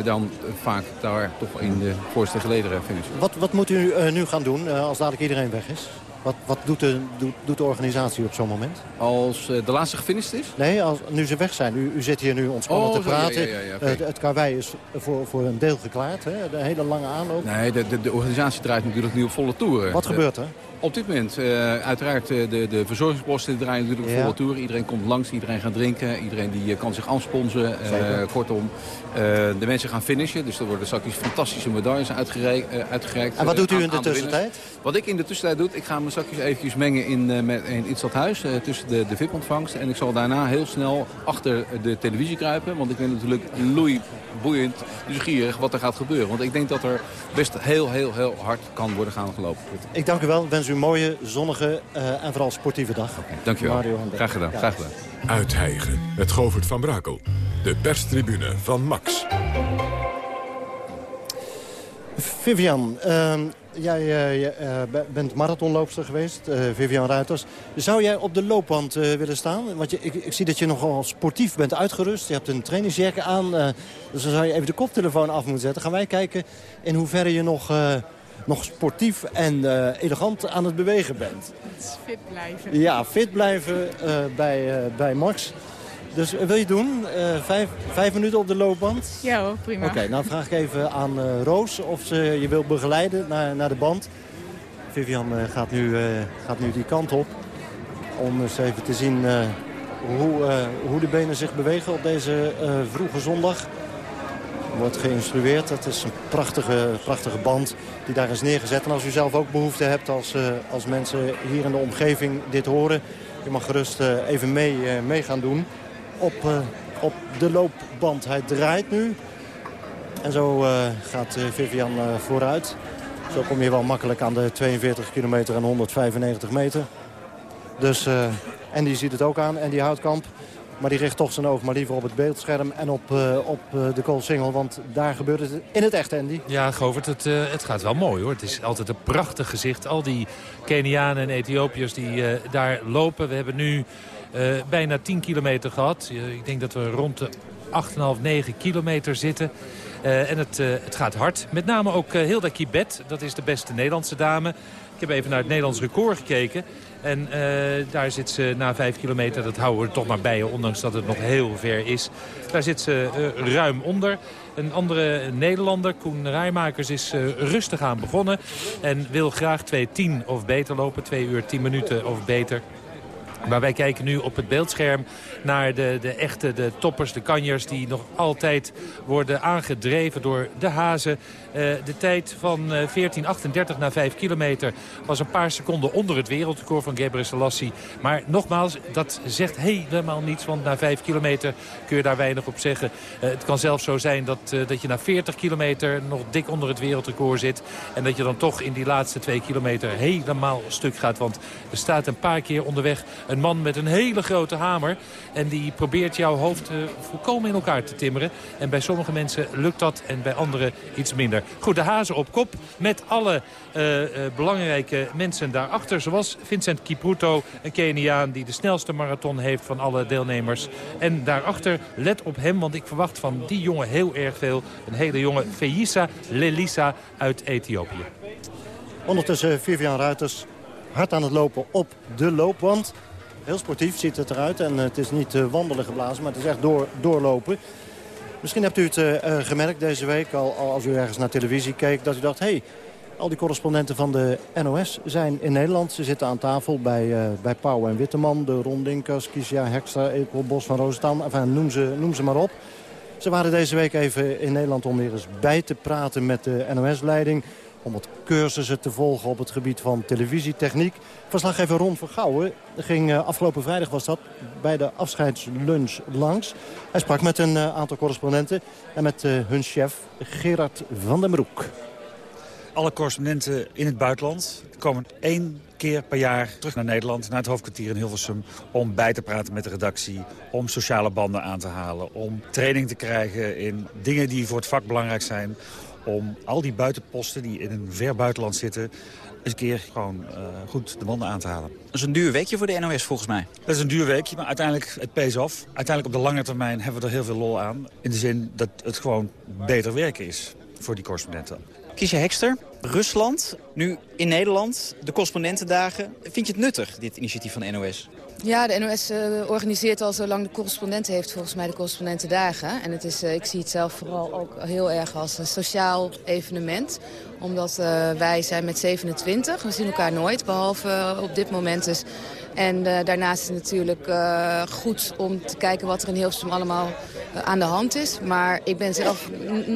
dan vaak daar toch in de voorste gelederen finishen. Wat, wat moet u nu gaan doen als dadelijk iedereen weg is? Wat, wat doet, de, doet, doet, de organisatie op zo'n moment? Als uh, de laatste gefinished is? Nee, als, nu ze weg zijn. U, u zit hier nu ontspannen oh, te praten. Ja, ja, ja, okay. uh, het karwei is voor, voor een deel geklaard. Hè? De hele lange aanloop. Nee, de, de, de organisatie draait natuurlijk nu op volle toeren. Wat gebeurt er? Op dit moment, uh, uiteraard, de, de verzorgingsposten draaien natuurlijk op volle toeren. Iedereen komt langs, iedereen gaat drinken, iedereen die kan zich aansponsen. kortom, de mensen gaan finishen. Dus er worden straks fantastische medailles uitgereikt. uitgereikt en wat doet u aan, in de tussentijd? Wat ik in de tussentijd doe, ik ga me straks eventjes mengen in, met, in, het stadhuis tussen de, de VIP-ontvangst. En ik zal daarna heel snel achter de televisie kruipen. Want ik ben natuurlijk loei boeiend, nieuwsgierig wat er gaat gebeuren. Want ik denk dat er best heel, heel, heel hard kan worden gaan gelopen. Ik dank u wel. Wens u een mooie, zonnige uh, en vooral sportieve dag. Okay, dank je wel. Mario Graag gedaan. Ja. Graag gedaan. Uithijgen met Govert van Brakel. De perstribune van Max. Vivian, uh, jij uh, bent marathonloopster geweest, uh, Vivian Ruiters. Zou jij op de loopband willen staan? Want je, ik, ik, zie dat je nogal sportief bent uitgerust. Je hebt een trainingsjack aan, dus dan zou je even de koptelefoon af moeten zetten. Gaan wij kijken in hoeverre je nog, nog sportief en elegant aan het bewegen bent. Fit blijven. Ja, fit blijven bij, bij Max. Dus wil je doen? Uh, vijf, vijf, minuten op de loopband? Ja hoor, prima. Oké, okay, dan vraag ik even aan uh, Roos of ze je wil begeleiden naar, naar de band. Vivian uh, gaat, nu, gaat nu die kant op. Om eens even te zien hoe, hoe de benen zich bewegen op deze vroege zondag. Wordt geïnstrueerd. Het is een prachtige, prachtige band die daar is neergezet. En als u zelf ook behoefte hebt als, uh, als mensen hier in de omgeving dit horen... je mag gerust uh, even mee, uh, mee gaan doen op, op de loopband. Hij draait nu. En zo gaat Vivian vooruit. Zo kom je wel makkelijk aan de 42 kilometer en 195 meter. Dus, en die ziet het ook aan. En die Houtkamp maar die richt toch zijn oog maar liever op het beeldscherm en op, uh, op uh, de koolsingel. Want daar gebeurt het in het echt, Andy. Ja, Govert, het, uh, het gaat wel mooi hoor. Het is altijd een prachtig gezicht. Al die Kenianen en Ethiopiërs die daar lopen. We hebben nu bijna 10 kilometer gehad. ik denk dat we rond de 8,5, 9 kilometer zitten. en het, het gaat hard. Met name ook Hilda Kibet. Dat is de beste Nederlandse dame. Ik heb even naar het Nederlands record gekeken. En uh, daar zit ze na vijf kilometer, dat houden we toch maar bij, ondanks dat het nog heel ver is. Daar zit ze uh, ruim onder. Een andere Nederlander, Koen Rijmakers, is uh, rustig aan begonnen. En wil graag 2.10 of beter lopen, 2 uur 10 minuten of beter. Maar wij kijken nu op het beeldscherm naar de, de echte de toppers, de kanjers... die nog altijd worden aangedreven door de hazen. Uh, de tijd van uh, 14.38 na 5 kilometer was een paar seconden onder het wereldrecord van Gebre Selassie. Maar nogmaals, dat zegt helemaal niets, want na 5 kilometer kun je daar weinig op zeggen. Uh, het kan zelfs zo zijn dat, uh, dat je na 40 kilometer nog dik onder het wereldrecord zit. En dat je dan toch in die laatste 2 kilometer helemaal stuk gaat. Want er staat een paar keer onderweg een man met een hele grote hamer. En die probeert jouw hoofd volkomen in elkaar te timmeren. En bij sommige mensen lukt dat en bij anderen iets minder. Goed, de hazen op kop met alle uh, uh, belangrijke mensen daarachter. Zoals Vincent Kipruto, een Keniaan die de snelste marathon heeft van alle deelnemers. En daarachter, let op hem, want ik verwacht van die jongen heel erg veel. Een hele jonge Feisa Lelisa uit Ethiopië. Ondertussen Vivian Ruiters hard aan het lopen op de loopwand. Heel sportief ziet het eruit. En het is niet uh, wandelen geblazen, maar het is echt door, doorlopen. Misschien hebt u het uh, gemerkt deze week, al, al, als u ergens naar televisie keek... dat u dacht, hé, hey, al die correspondenten van de NOS zijn in Nederland. Ze zitten aan tafel bij, uh, bij Pauw en Witteman, de Rondinkers, Kisia Hekstra, Ekel, Bos van Roostam. Enfin, noem ze, noem ze maar op. Ze waren deze week even in Nederland om weer eens bij te praten met de NOS-leiding om wat cursussen te volgen op het gebied van televisietechniek. Verslaggever Ron Vergouwen ging uh, afgelopen vrijdag was dat bij de afscheidslunch langs. Hij sprak met een uh, aantal correspondenten en met uh, hun chef Gerard van den Broek. Alle correspondenten in het buitenland komen één keer per jaar terug naar Nederland, naar het hoofdkwartier in Hilversum... om bij te praten met de redactie, om sociale banden aan te halen... om training te krijgen in dingen die voor het vak belangrijk zijn om al die buitenposten die in een ver buitenland zitten... eens een keer gewoon uh, goed de monden aan te halen. Dat is een duur weekje voor de NOS volgens mij. Dat is een duur weekje, maar uiteindelijk het pays off. Uiteindelijk op de lange termijn hebben we er heel veel lol aan. In de zin dat het gewoon beter werken is voor die correspondenten. Kiesje Hekster, Rusland, nu in Nederland, de correspondentendagen. Vind je het nuttig, dit initiatief van de NOS? Ja, de NOS uh, organiseert al zolang de correspondenten heeft volgens mij de correspondentendagen. En het is, uh, ik zie het zelf vooral ook heel erg als een sociaal evenement. Omdat uh, wij zijn met 27, we zien elkaar nooit, behalve op dit moment dus. En daarnaast is het natuurlijk goed om te kijken wat er in Hilversum allemaal aan de hand is. Maar ik ben zelf,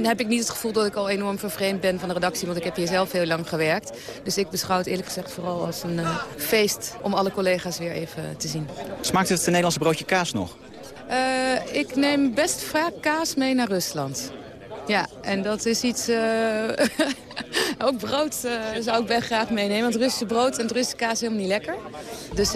heb ik niet het gevoel dat ik al enorm vervreemd ben van de redactie. Want ik heb hier zelf heel lang gewerkt. Dus ik beschouw het eerlijk gezegd vooral als een feest om alle collega's weer even te zien. Smaakt het Nederlandse broodje kaas nog? Ik neem best vaak kaas mee naar Rusland. Ja, en dat is iets... Uh, ook brood uh, zou ik best graag meenemen. Want Russische brood en Russische kaas is helemaal niet lekker. Dus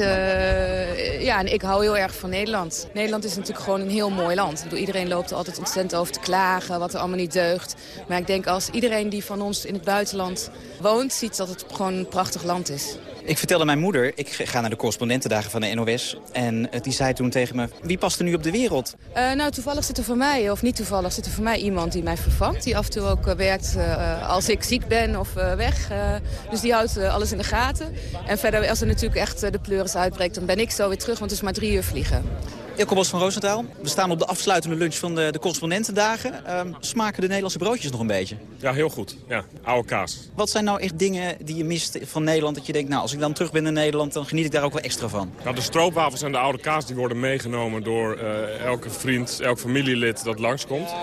ja, en ik hou heel erg van Nederland. Nederland is natuurlijk gewoon een heel mooi land. Ik bedoel, iedereen loopt er altijd ontzettend over te klagen, wat er allemaal niet deugt. Maar ik denk als iedereen die van ons in het buitenland woont, ziet dat het gewoon een prachtig land is. Ik vertelde mijn moeder, ik ga naar de correspondentendagen van de NOS. En die zei toen tegen me, wie past er nu op de wereld? Uh, nou, toevallig zit er voor mij, of niet toevallig, zit er voor mij iemand die mij vervangt. Die af en toe ook uh, werkt als ik ziek ben of weg. dus die houdt alles in de gaten. En verder, als er natuurlijk echt de pleuris uitbreekt, dan ben ik zo weer terug, want het is maar drie uur vliegen. Ilko Bos van Roosentaal. We staan op de afsluitende lunch van de, de correspondentendagen. Ehm, smaken de Nederlandse broodjes nog een beetje? Ja, heel goed. Ja, oude kaas. Wat zijn nou echt dingen die je mist van Nederland? Dat je denkt, nou, als ik dan terug ben in Nederland, dan geniet ik daar ook wel extra van. Nou, de stroopwafels en de oude kaas die worden meegenomen door eh, elke vriend, elk familielid dat langskomt.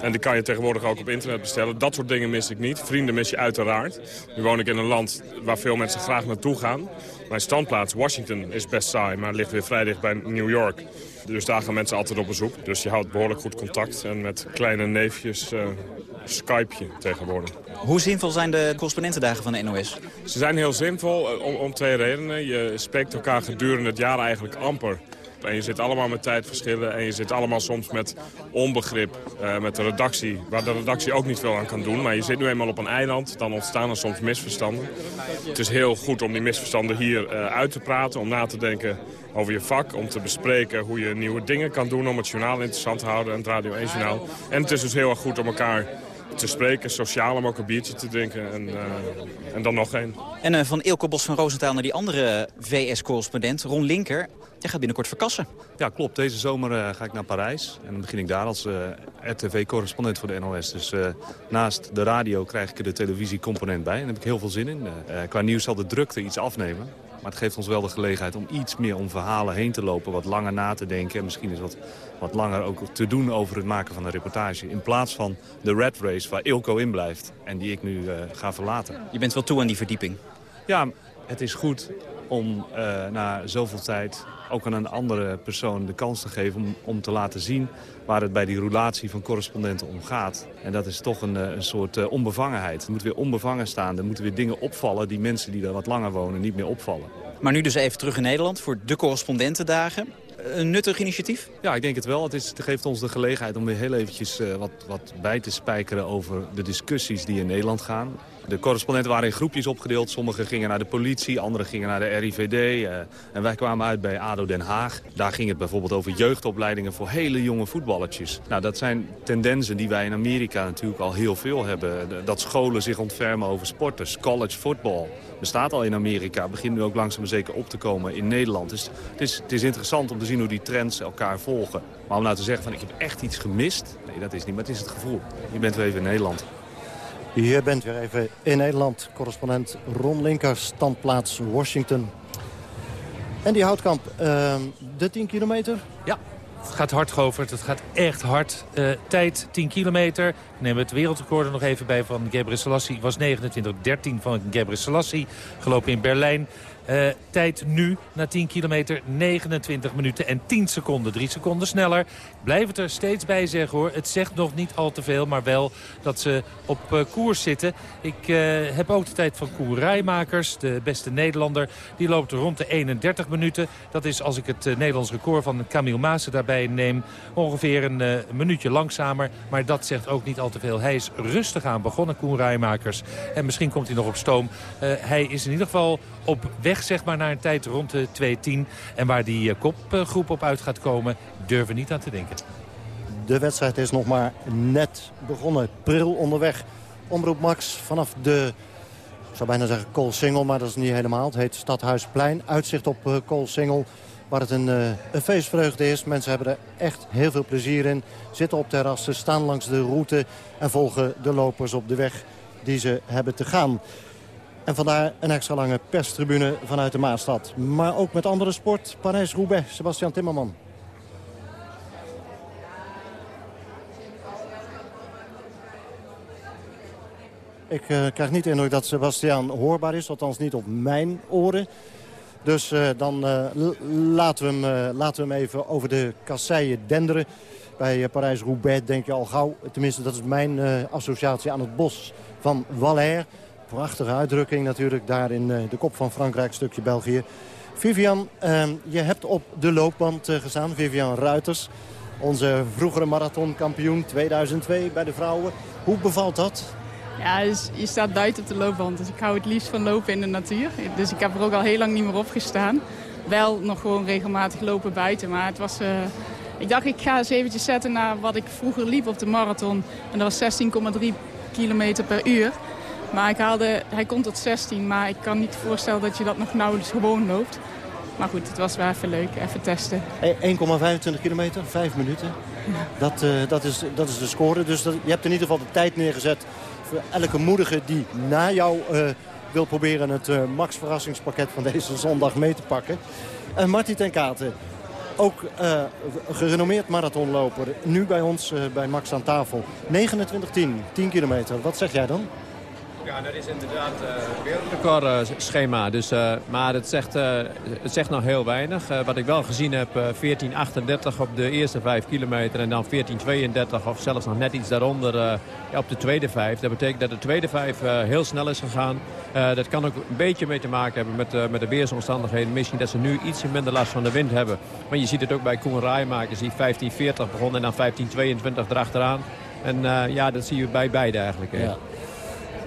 En die kan je tegenwoordig ook op internet bestellen. Dat soort dingen mis ik niet. Vrienden mis je uiteraard. Nu woon ik in een land waar veel mensen graag naartoe gaan. Mijn standplaats, Washington, is best saai, maar ligt weer vrij dicht bij New York. Dus daar gaan mensen altijd op bezoek. Dus je houdt behoorlijk goed contact. En met kleine neefjes uh, Skype je tegenwoordig. Hoe zinvol zijn de correspondentendagen van de NOS? Ze zijn heel zinvol om, om twee redenen. Je spreekt elkaar gedurende het jaar eigenlijk amper. En je zit allemaal met tijdverschillen en je zit allemaal soms met onbegrip uh, met de redactie. Waar de redactie ook niet veel aan kan doen. Maar je zit nu eenmaal op een eiland, dan ontstaan er soms misverstanden. Het is heel goed om die misverstanden hier uh, uit te praten, om na te denken over je vak. Om te bespreken hoe je nieuwe dingen kan doen om het journaal interessant te houden. En het Radio 1 journaal. En het is dus heel erg goed om elkaar te spreken, sociaal om ook een biertje te drinken en, uh, en dan nog één. En uh, van Ilko Bos van Roosentaal naar die andere VS-correspondent, Ron Linker. Jij gaat binnenkort verkassen. Ja, klopt. Deze zomer uh, ga ik naar Parijs. En dan begin ik daar als RTV-correspondent voor de NOS. Dus naast de radio krijg ik er de televisiecomponent bij. En daar heb ik heel veel zin in. qua nieuws zal de drukte iets afnemen. Maar het geeft ons wel de gelegenheid om iets meer om verhalen heen te lopen. Wat langer na te denken. En misschien is wat, wat langer ook te doen over het maken van een reportage. In plaats van de red race waar Ilko in blijft. En die ik nu uh, ga verlaten. Je bent wel toe aan die verdieping. Ja, het is goed om uh, na zoveel tijd ook aan een andere persoon de kans te geven... om, om te laten zien waar het bij die roulatie van correspondenten om gaat. En dat is toch een, een soort uh, onbevangenheid. Het moet weer onbevangen staan. Er moeten weer dingen opvallen die mensen die er wat langer wonen niet meer opvallen. Maar nu dus even terug in Nederland voor de correspondentendagen. Een nuttig initiatief? Ja, ik denk het wel. Het, is, het geeft ons de gelegenheid om weer heel eventjes uh, wat, wat bij te spijkeren over de discussies die in Nederland gaan. De correspondenten waren in groepjes opgedeeld. Sommigen gingen naar de politie, anderen gingen naar de RIVD. Uh, en wij kwamen uit bij ADO Den Haag. Daar ging het bijvoorbeeld over jeugdopleidingen voor hele jonge voetballertjes. Nou, dat zijn tendensen die wij in Amerika natuurlijk al heel veel hebben. Dat scholen zich ontfermen over sporters. College football bestaat al in Amerika. Begint nu ook langzaam zeker op te komen in Nederland. Dus het is, het is interessant om te zien hoe die trends elkaar volgen. Maar om nou te zeggen van ik heb echt iets gemist. Nee, dat is niet. Maar het is het gevoel. Je bent weer even in Nederland. Je bent weer even in Nederland. Correspondent Ron Linker, standplaats Washington. En die houtkamp, uh, de 10 kilometer? Ja, het gaat hard, Govert. Het gaat echt hard. Uh, tijd 10 kilometer. Neem het wereldrecord er nog even bij van Gebre Selassie. was 29-13 van Gebre Selassie. Gelopen in Berlijn. Uh, tijd nu, na 10 kilometer, 29 minuten en 10 seconden. 3 seconden sneller. Blijf het er steeds bij zeggen hoor. Het zegt nog niet al te veel, maar wel dat ze op uh, koers zitten. Ik uh, heb ook de tijd van Koer Rijmakers, de beste Nederlander. Die loopt rond de 31 minuten. Dat is als ik het Nederlands record van Camille Maassen daarbij neem... ongeveer een minuutje langzamer. Maar dat zegt ook niet al te veel. Hij is rustig aan begonnen, Koer Rijmakers. En misschien komt hij nog op stoom. hij is in ieder geval op weg zeg maar, naar een tijd rond de 2.10. En waar die kopgroep op uit gaat komen, durven niet aan te denken. De wedstrijd is nog maar net begonnen. Pril onderweg. Omroep Max vanaf de, ik zou bijna zeggen Koolsingel, maar dat is niet helemaal. Het heet Stadhuisplein. Uitzicht op uh, Koolsingel, waar het een, een feestvreugde is. Mensen hebben er echt heel veel plezier in. Zitten op terrassen, staan langs de route en volgen de lopers op de weg die ze hebben te gaan. En vandaar een extra lange perstribune vanuit de Maastad. Maar ook met andere sport. Parijs-Roubaix, Sebastian Timmerman. Ik uh, krijg niet de indruk dat Sebastian hoorbaar is. Althans niet op mijn oren. Dus uh, dan uh, laten, we hem, laten we hem even over de kasseien denderen. Bij Parijs-Roubaix denk je al gauw. Tenminste, dat is mijn associatie aan het bos van Valère. Prachtige uitdrukking natuurlijk daar in de kop van Frankrijk, stukje België. Vivian, je hebt op de loopband gestaan. Vivian Ruiters, onze vroegere marathonkampioen 2002 bij de vrouwen. Hoe bevalt dat? Ja, dus je staat buiten op de loopband. Dus ik hou het liefst van lopen in de natuur. Dus ik heb er ook al heel lang niet meer op gestaan. Wel nog gewoon regelmatig lopen buiten. Maar het was... Uh, ik dacht, ik ga eens eventjes zetten naar wat ik vroeger liep op de marathon. En dat was 16,3 kilometer per uur. Maar ik haalde, hij komt tot 16, maar ik kan niet voorstellen dat je dat nog nauwelijks gewoon loopt. Maar goed, het was wel even leuk, even testen. 1,25 kilometer, 5 minuten. Dat, uh, dat, is, dat is de score. Dus dat, je hebt in ieder geval de tijd neergezet voor elke moedige die na jou uh, wil proberen het uh, Max verrassingspakket van deze zondag mee te pakken. En Marty ten Katen, ook gerenommeerd marathonloper. Nu bij ons bij Max aan tafel. 29-10, 10 kilometer. Wat zeg jij dan? Ja, dat is inderdaad uh, wereldrecord schema. Dus, uh, maar het zegt, het zegt nog heel weinig. wat ik wel gezien heb, 14.38 op de eerste 5 kilometer. En dan 14.32 of zelfs nog net iets daaronder op de tweede 5. Dat betekent dat de tweede 5 heel snel is gegaan. dat kan ook een beetje mee te maken hebben met, met de weersomstandigheden. Misschien dat ze nu iets minder last van de wind hebben. Maar je ziet het ook bij Koen Rijmakers die 15.40 begon en dan 15.22 erachteraan. En ja, dat zie je bij beide eigenlijk. Ja.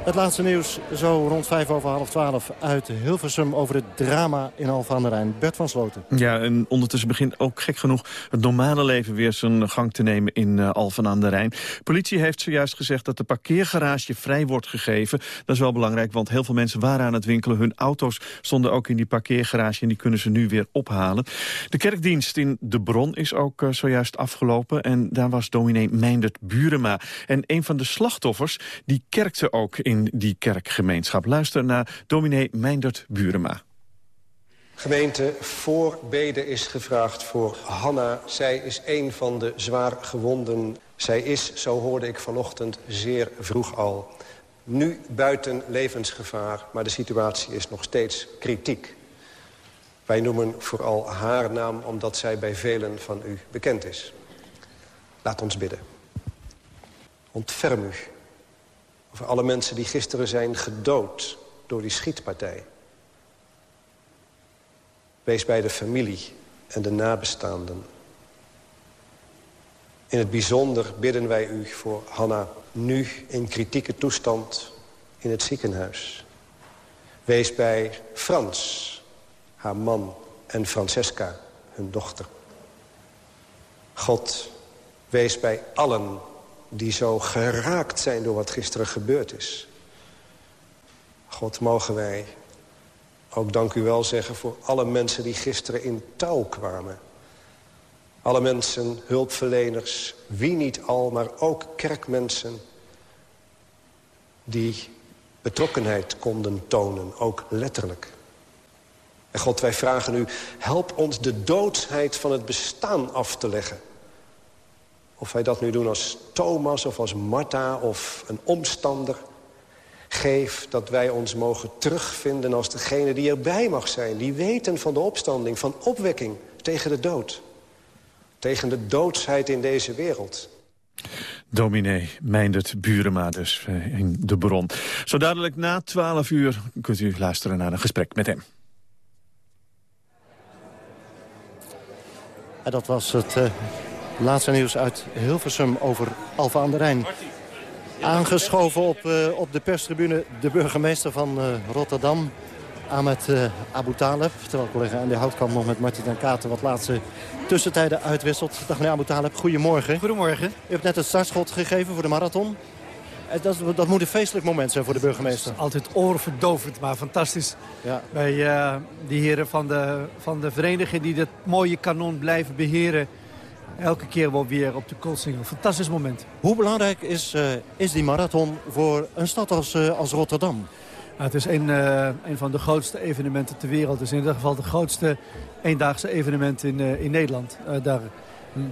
Het laatste nieuws zo rond vijf over half twaalf uit Hilversum over het drama in Alphen aan de Rijn. Bert van Sloten. Ja, en ondertussen begint ook gek genoeg het normale leven weer zijn gang te nemen in uh, Alphen aan de Rijn. Politie heeft zojuist gezegd dat de parkeergarage vrij wordt gegeven. Dat is wel belangrijk, want heel veel mensen waren aan het winkelen. Hun auto's stonden ook in die parkeergarage en die kunnen ze nu weer ophalen. De kerkdienst in De Bron is ook uh, zojuist afgelopen en daar was dominee Meindert Burema. En een van de slachtoffers, die kerkte ook in in die kerkgemeenschap. Luister naar dominee Meindert Burema. Gemeente, voorbeden is gevraagd voor Hanna. Zij is een van de zwaar gewonden. Zij is, zo hoorde ik vanochtend, zeer vroeg al. Nu buiten levensgevaar, maar de situatie is nog steeds kritiek. Wij noemen vooral haar naam omdat zij bij velen van u bekend is. Laat ons bidden. Ontferm u over alle mensen die gisteren zijn gedood door die schietpartij. Wees bij de familie en de nabestaanden. In het bijzonder bidden wij u voor Hanna, nu in kritieke toestand in het ziekenhuis. Wees bij Frans, haar man, en Francesca, hun dochter. God, wees bij allen die zo geraakt zijn door wat gisteren gebeurd is. God, mogen wij ook dank u wel zeggen voor alle mensen die gisteren in touw kwamen. Alle mensen, hulpverleners, wie niet al, maar ook kerkmensen... die betrokkenheid konden tonen, ook letterlijk. En God, wij vragen u, help ons de doodsheid van het bestaan af te leggen... Of wij dat nu doen als Thomas of als Martha of een omstander. Geef dat wij ons mogen terugvinden als degene die erbij mag zijn. Die weten van de opstanding, van opwekking tegen de dood. Tegen de doodsheid in deze wereld. Dominee Meindert Burema dus eh, in de bron. Zo dadelijk na 12 uur kunt u luisteren naar een gesprek met hem. En dat was het uh, Laatste nieuws uit Hilversum over Alfa aan de Rijn. Aangeschoven op, uh, op de perstribune de burgemeester van uh, Rotterdam. Ahmed uh, Abu Taleb. Terwijl collega Andy Houtkamp nog met Martin en Katen wat laatste tussentijden uitwisselt. Dag meneer Abu Taleb, goedemorgen. Goedemorgen. U hebt net het startschot gegeven voor de marathon. Dat, dat, moet een feestelijk moment zijn voor de burgemeester. Altijd oorverdovend, maar fantastisch. Ja. Bij uh, die heren van de, van de vereniging die dat mooie kanon blijven beheren elke keer wel weer op de koolsingel. Een fantastisch moment. Hoe belangrijk is, uh, is die marathon voor een stad als, uh, als Rotterdam? Nou, het is een, uh, een van de grootste evenementen ter wereld. Het is in ieder geval de grootste eendaagse evenement in, in Nederland. daar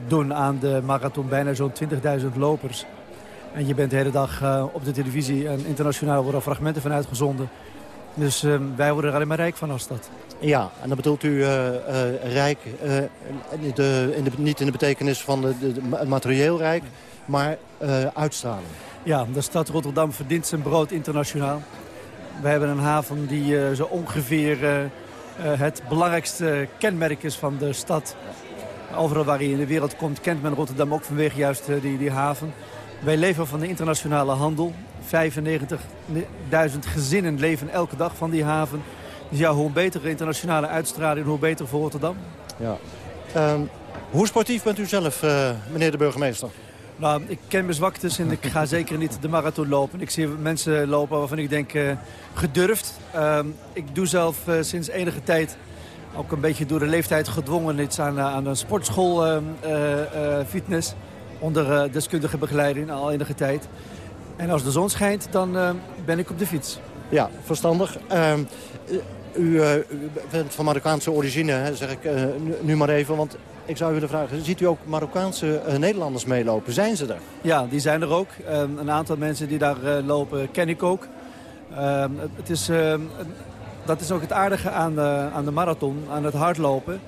doen aan de marathon bijna zo'n 20.000 lopers. En je bent de hele dag op de televisie en internationaal worden fragmenten van uitgezonden. Dus uh, wij worden er alleen maar rijk van als stad. Ja, en dan bedoelt u uh, uh, rijk, de, in de, niet in de betekenis van de, de, het materieel rijk, maar uitstraling. Ja, de stad Rotterdam verdient zijn brood internationaal. We hebben een haven die zo ongeveer het belangrijkste kenmerk is van de stad. Overal waar je in de wereld komt kent men Rotterdam ook vanwege juist die, die haven. Wij leven van de internationale handel. 95.000 gezinnen leven elke dag van die haven. Dus ja, hoe beter internationale uitstraling, hoe beter voor Rotterdam. Ja. Um, hoe sportief bent u zelf, uh, meneer de burgemeester? Nou, ik ken mijn zwaktes en ik ga zeker niet de marathon lopen. Ik zie mensen lopen waarvan ik denk uh, gedurfd. Uh, ik doe zelf uh, sinds enige tijd ook een beetje door de leeftijd gedwongen is aan, aan een sportschool fitness. Onder deskundige begeleiding al enige tijd. En als de zon schijnt, dan ben ik op de fiets. Ja, verstandig. Ehm, u, bent van Marokkaanse origine, hè, zeg ik nu maar even. Want ik zou u willen vragen, ziet u ook Marokkaanse Nederlanders meelopen? Zijn ze er? Ja, die zijn er ook. Um, een aantal mensen die daar lopen ken ik ook. Um, het is, dat is ook het aardige aan de, aan de marathon, aan het hardlopen.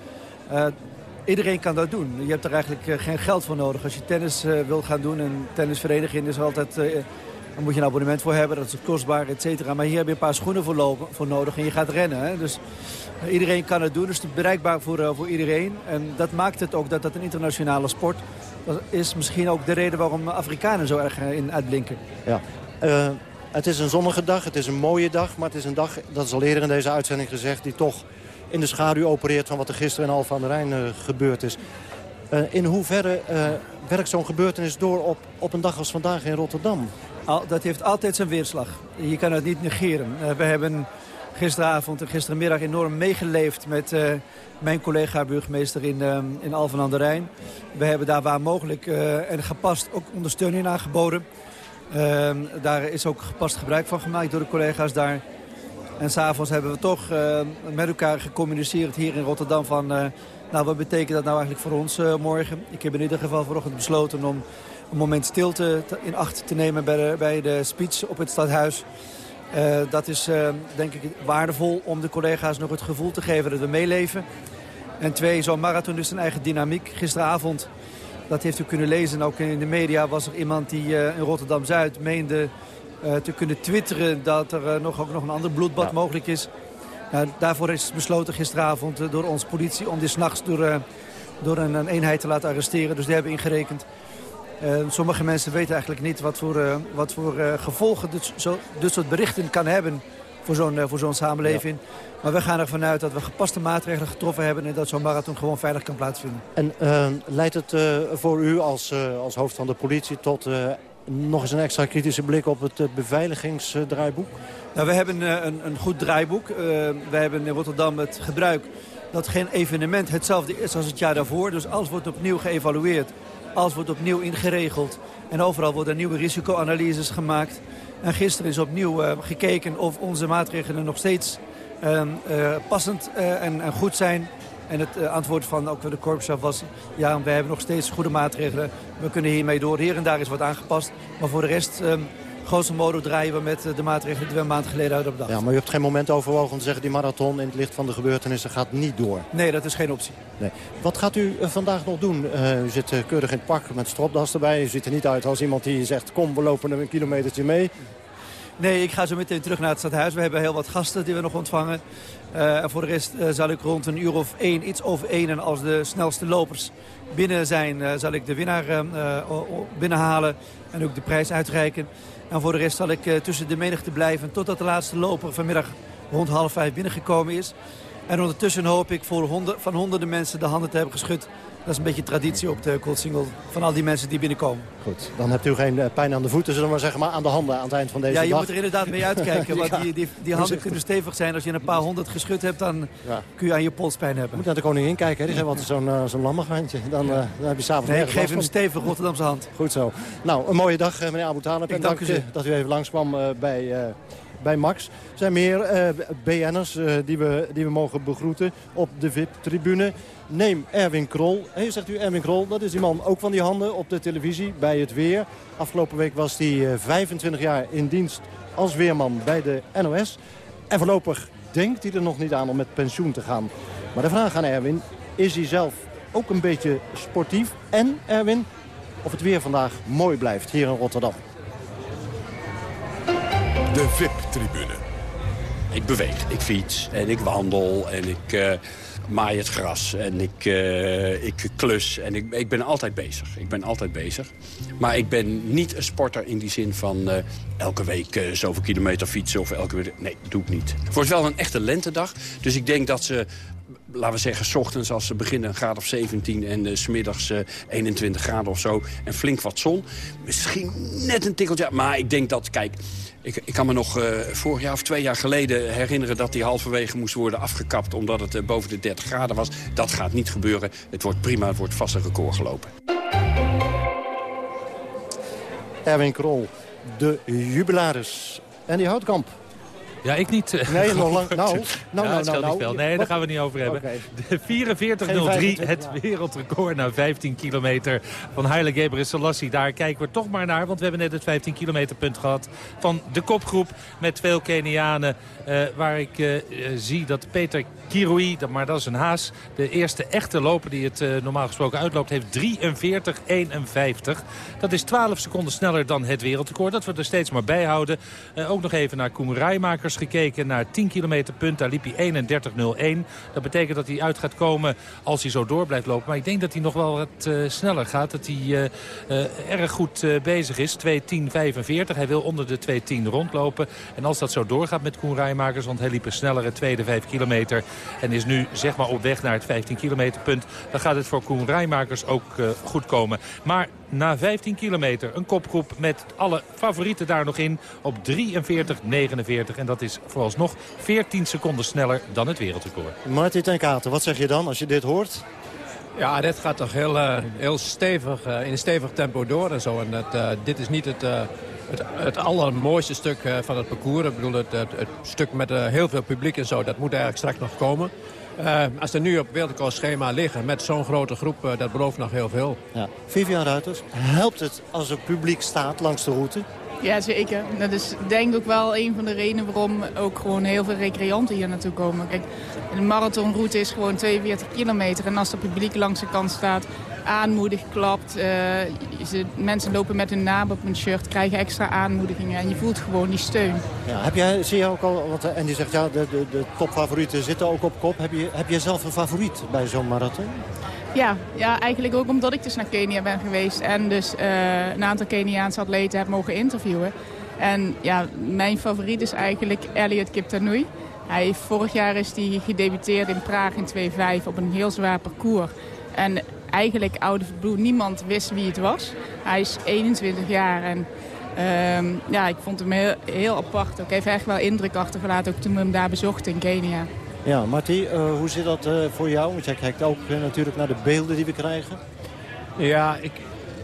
Iedereen kan dat doen. Je hebt er eigenlijk geen geld voor nodig. Als je tennis wil gaan doen, en tennisvereniging is altijd daar moet je een abonnement voor hebben, dat is kostbaar, et cetera. Maar hier heb je een paar schoenen voor, lopen, voor nodig en je gaat rennen. Hè? Dus iedereen kan het doen, dus het is bereikbaar voor, voor iedereen. En dat maakt het ook dat dat een internationale sport dat is misschien ook de reden waarom Afrikanen zo erg in uitblinken. Ja. Het is een zonnige dag, het is een mooie dag, maar het is een dag, dat is al eerder in deze uitzending gezegd, die toch in de schaduw opereert van wat er gisteren in Alphen aan de Rijn gebeurd is. in hoeverre werkt zo'n gebeurtenis door op, op een dag als vandaag in Rotterdam? dat heeft altijd zijn weerslag. Je kan het niet negeren. We hebben gisteravond en gistermiddag enorm meegeleefd met mijn collega-burgemeester in, uh, in Alphen aan de Rijn. We hebben daar waar mogelijk en gepast ook ondersteuning aangeboden. Ehm, daar is ook gepast gebruik van gemaakt door de collega's daar. En s'avonds hebben we toch met elkaar gecommuniceerd hier in Rotterdam van... nou, wat betekent dat nou eigenlijk voor ons morgen? Ik heb in ieder geval vanochtend besloten om een moment stilte in acht te nemen bij de, bij de speech op het stadhuis. Dat is denk ik waardevol om de collega's nog het gevoel te geven dat we meeleven. En twee, zo'n marathon is een eigen dynamiek. Gisteravond, dat heeft u kunnen lezen, ook in de media was er iemand die in Rotterdam-Zuid meende te kunnen twitteren dat er nog, ook nog een ander bloedbad ja. mogelijk is. Nou, daarvoor is besloten gisteravond door onze politie om dit s'nachts door, door een, een, eenheid te laten arresteren. Dus die hebben ingerekend. Uh, sommige mensen weten eigenlijk niet wat voor, uh, wat voor uh, gevolgen dit, zo, dit soort berichten kan hebben voor zo'n voor zo'n samenleving. Ja. Maar we gaan ervan uit dat we gepaste maatregelen getroffen hebben... en dat zo'n marathon gewoon veilig kan plaatsvinden. En leidt het voor u als, als hoofd van de politie tot nog eens een extra kritische blik op het beveiligingsdraaiboek? Nou, we hebben een, een goed draaiboek. we hebben in Rotterdam het gebruik dat geen evenement hetzelfde is als het jaar daarvoor. Dus alles wordt opnieuw geëvalueerd alles wordt opnieuw ingeregeld. En overal worden nieuwe risicoanalyses gemaakt. En gisteren is opnieuw uh, gekeken of onze maatregelen nog steeds uh, uh, passend eh, en, en, goed zijn. En het antwoord van ook de korpschef was... ja, we hebben nog steeds goede maatregelen. We kunnen hiermee door. Hier en daar is wat aangepast. Maar voor de rest ehm, grootste modo draaien we met de maatregelen die we een maand geleden hadden op Ja, maar u hebt geen moment overwogen om te zeggen... die marathon in het licht van de gebeurtenissen gaat niet door. Nee, dat is geen optie. Nee. Wat gaat u vandaag nog doen? Uh, u zit keurig in het pak met stropdas erbij. U ziet er niet uit als iemand die zegt... kom, we lopen een kilometertje mee. Nee, ik ga zo meteen terug naar het stadhuis. We hebben heel wat gasten die we nog ontvangen. Uh, en voor de rest uh, zal ik rond een uur of één, iets over één... en als de snelste lopers binnen zijn, uh, zal ik de winnaar binnenhalen... en ook de prijs uitreiken. En voor de rest zal ik tussen de menigte blijven... totdat de laatste loper vanmiddag rond half vijf binnengekomen is. En ondertussen hoop ik voor van honderden mensen de handen te hebben geschud dat is een beetje traditie op de Cold Single van al die mensen die binnenkomen. Goed, dan hebt u geen pijn aan de voeten, zullen we maar zeggen, maar aan de handen aan het eind van deze dag. Ja, je moet er inderdaad mee uitkijken, want die, die, die handen kunnen stevig zijn. Als je een paar honderd geschud hebt, dan ja. kun je aan je polspijn hebben. Moet naar de koningin kijken, die is wat zo'n uh, zo'n lammighandje. Dan, uh, dan heb je s'avonds Nee, ik geef hem een stevig Rotterdamse hand. Goed zo. Nou, een mooie dag, meneer Abu Talib. En dank, dank u dat u even langskwam uh, bij bij Max. Zijn meer uh, BN'ers uh, die, we, die we mogen begroeten op de VIP-tribune. Neem Erwin Krol. Hey, zegt u Erwin Krol, dat is die man ook van die handen op de televisie bij het weer. Afgelopen week was hij uh, 25 jaar in dienst als weerman bij de NOS. En voorlopig denkt hij er nog niet aan om met pensioen te gaan. Maar de vraag aan Erwin, is hij zelf ook een beetje sportief? En Erwin, of het weer vandaag mooi blijft hier in Rotterdam. De VIP-tribune. Ik beweeg, ik fiets en ik wandel en ik uh, maai het gras en ik, uh, ik klus. En ik, ik ben altijd bezig. Ik ben altijd bezig. Maar ik ben niet een sporter in die zin van uh, elke week zoveel kilometer fietsen of elke week... Nee, doe ik niet. Het wordt wel een echte lentedag. Dus ik denk dat ze laten we zeggen, s ochtends als ze beginnen een graad of 17... en uh, smiddags uh, 21 graden of zo. En flink wat zon. Misschien net een tikkeltje. Maar ik denk dat, kijk... Ik, ik kan me nog uh, vorig jaar of twee jaar geleden herinneren... dat die halverwege moest worden afgekapt omdat het uh, boven de 30 graden was. Dat gaat niet gebeuren. Het wordt prima, het wordt vast een record gelopen. Erwin Krol, de jubilaris. En die Houtkamp. Ja, ik niet. Nee, nog lang. Nou, nou, ja, nou, nou, veel. Nee, daar gaan we het niet over hebben. Okay. 44.03, het wereldrecord na 15 kilometer van Haile Gebrselassie. Daar kijken we toch maar naar, want we hebben net het 15 kilometer punt gehad van de kopgroep met veel Kenianen. Uh, waar ik uh, zie dat Peter Kirui, maar dat is een haas, de eerste echte loper die het uh, normaal gesproken uitloopt, heeft 43-51. Dat is 12 seconden sneller dan het wereldrecord. Dat we er steeds maar bij houden. ook nog even naar Koen Rijmakers gekeken, naar 10 kilometer punt. Daar liep hij 31-01. Dat betekent dat hij uit gaat komen als hij zo door blijft lopen. Maar ik denk dat hij nog wel wat sneller gaat. Dat hij erg goed bezig is. 2.10.45. Hij wil onder de 2.10 rondlopen. En als dat zo doorgaat met Koen Rijmakers want hij liep een snellere tweede 5 kilometer. En is nu zeg maar op weg naar het 15 kilometer punt. Dan gaat het voor Koen Rijmakers ook uh, goed komen. Maar na 15 kilometer een kopgroep met alle favorieten daar nog in op 43-49. En dat is vooralsnog 14 seconden sneller dan het wereldrecord. Martin ten Katen, wat zeg je dan als je dit hoort? Ja, dit gaat toch heel, uh, heel stevig, uh, in een stevig tempo door en zo. En uh, dit is niet het, het, het allermooiste stuk van het parcours. Ik bedoel, het, het, stuk met heel veel publiek en zo, dat moet eigenlijk straks nog komen. als er nu op schema liggen met zo'n grote groep, dat belooft nog heel veel. Ja. Vivian Ruiters, helpt het als er publiek staat langs de route? Ja, zeker. Dat is denk ik ook wel een van de redenen waarom ook gewoon heel veel recreanten hier naartoe komen. Kijk, de marathonroute is gewoon 42 kilometer. En als er publiek langs de kant staat, aanmoedigt, klapt. Ze, mensen lopen met hun naam op hun shirt, krijgen extra aanmoedigingen. En je voelt gewoon die steun. Ja, heb jij, zie je ook al, want eh, Andy zegt ja, de, de, de topfavorieten zitten ook op kop. Heb je, heb je zelf een favoriet bij zo'n marathon? Ja, ja, eigenlijk ook omdat ik dus naar Kenia ben geweest. En dus uh, een aantal Keniaanse atleten heb mogen interviewen. En ja, mijn favoriet is eigenlijk Elliot Kiptanui. Hij, vorig jaar is hij gedebuteerd in Praag in 2.5 op een heel zwaar parcours. En eigenlijk oude blue, niemand wist wie het was. Hij is 21 jaar en um, ja, ik vond hem heel, heel apart. Ook heeft echt wel indruk achtergelaten ook toen we hem daar bezochten in Kenia. Ja, Marty, uh, hoe zit dat uh, voor jou? Want jij kijkt ook uh, natuurlijk naar de beelden die we krijgen. Ja, ik,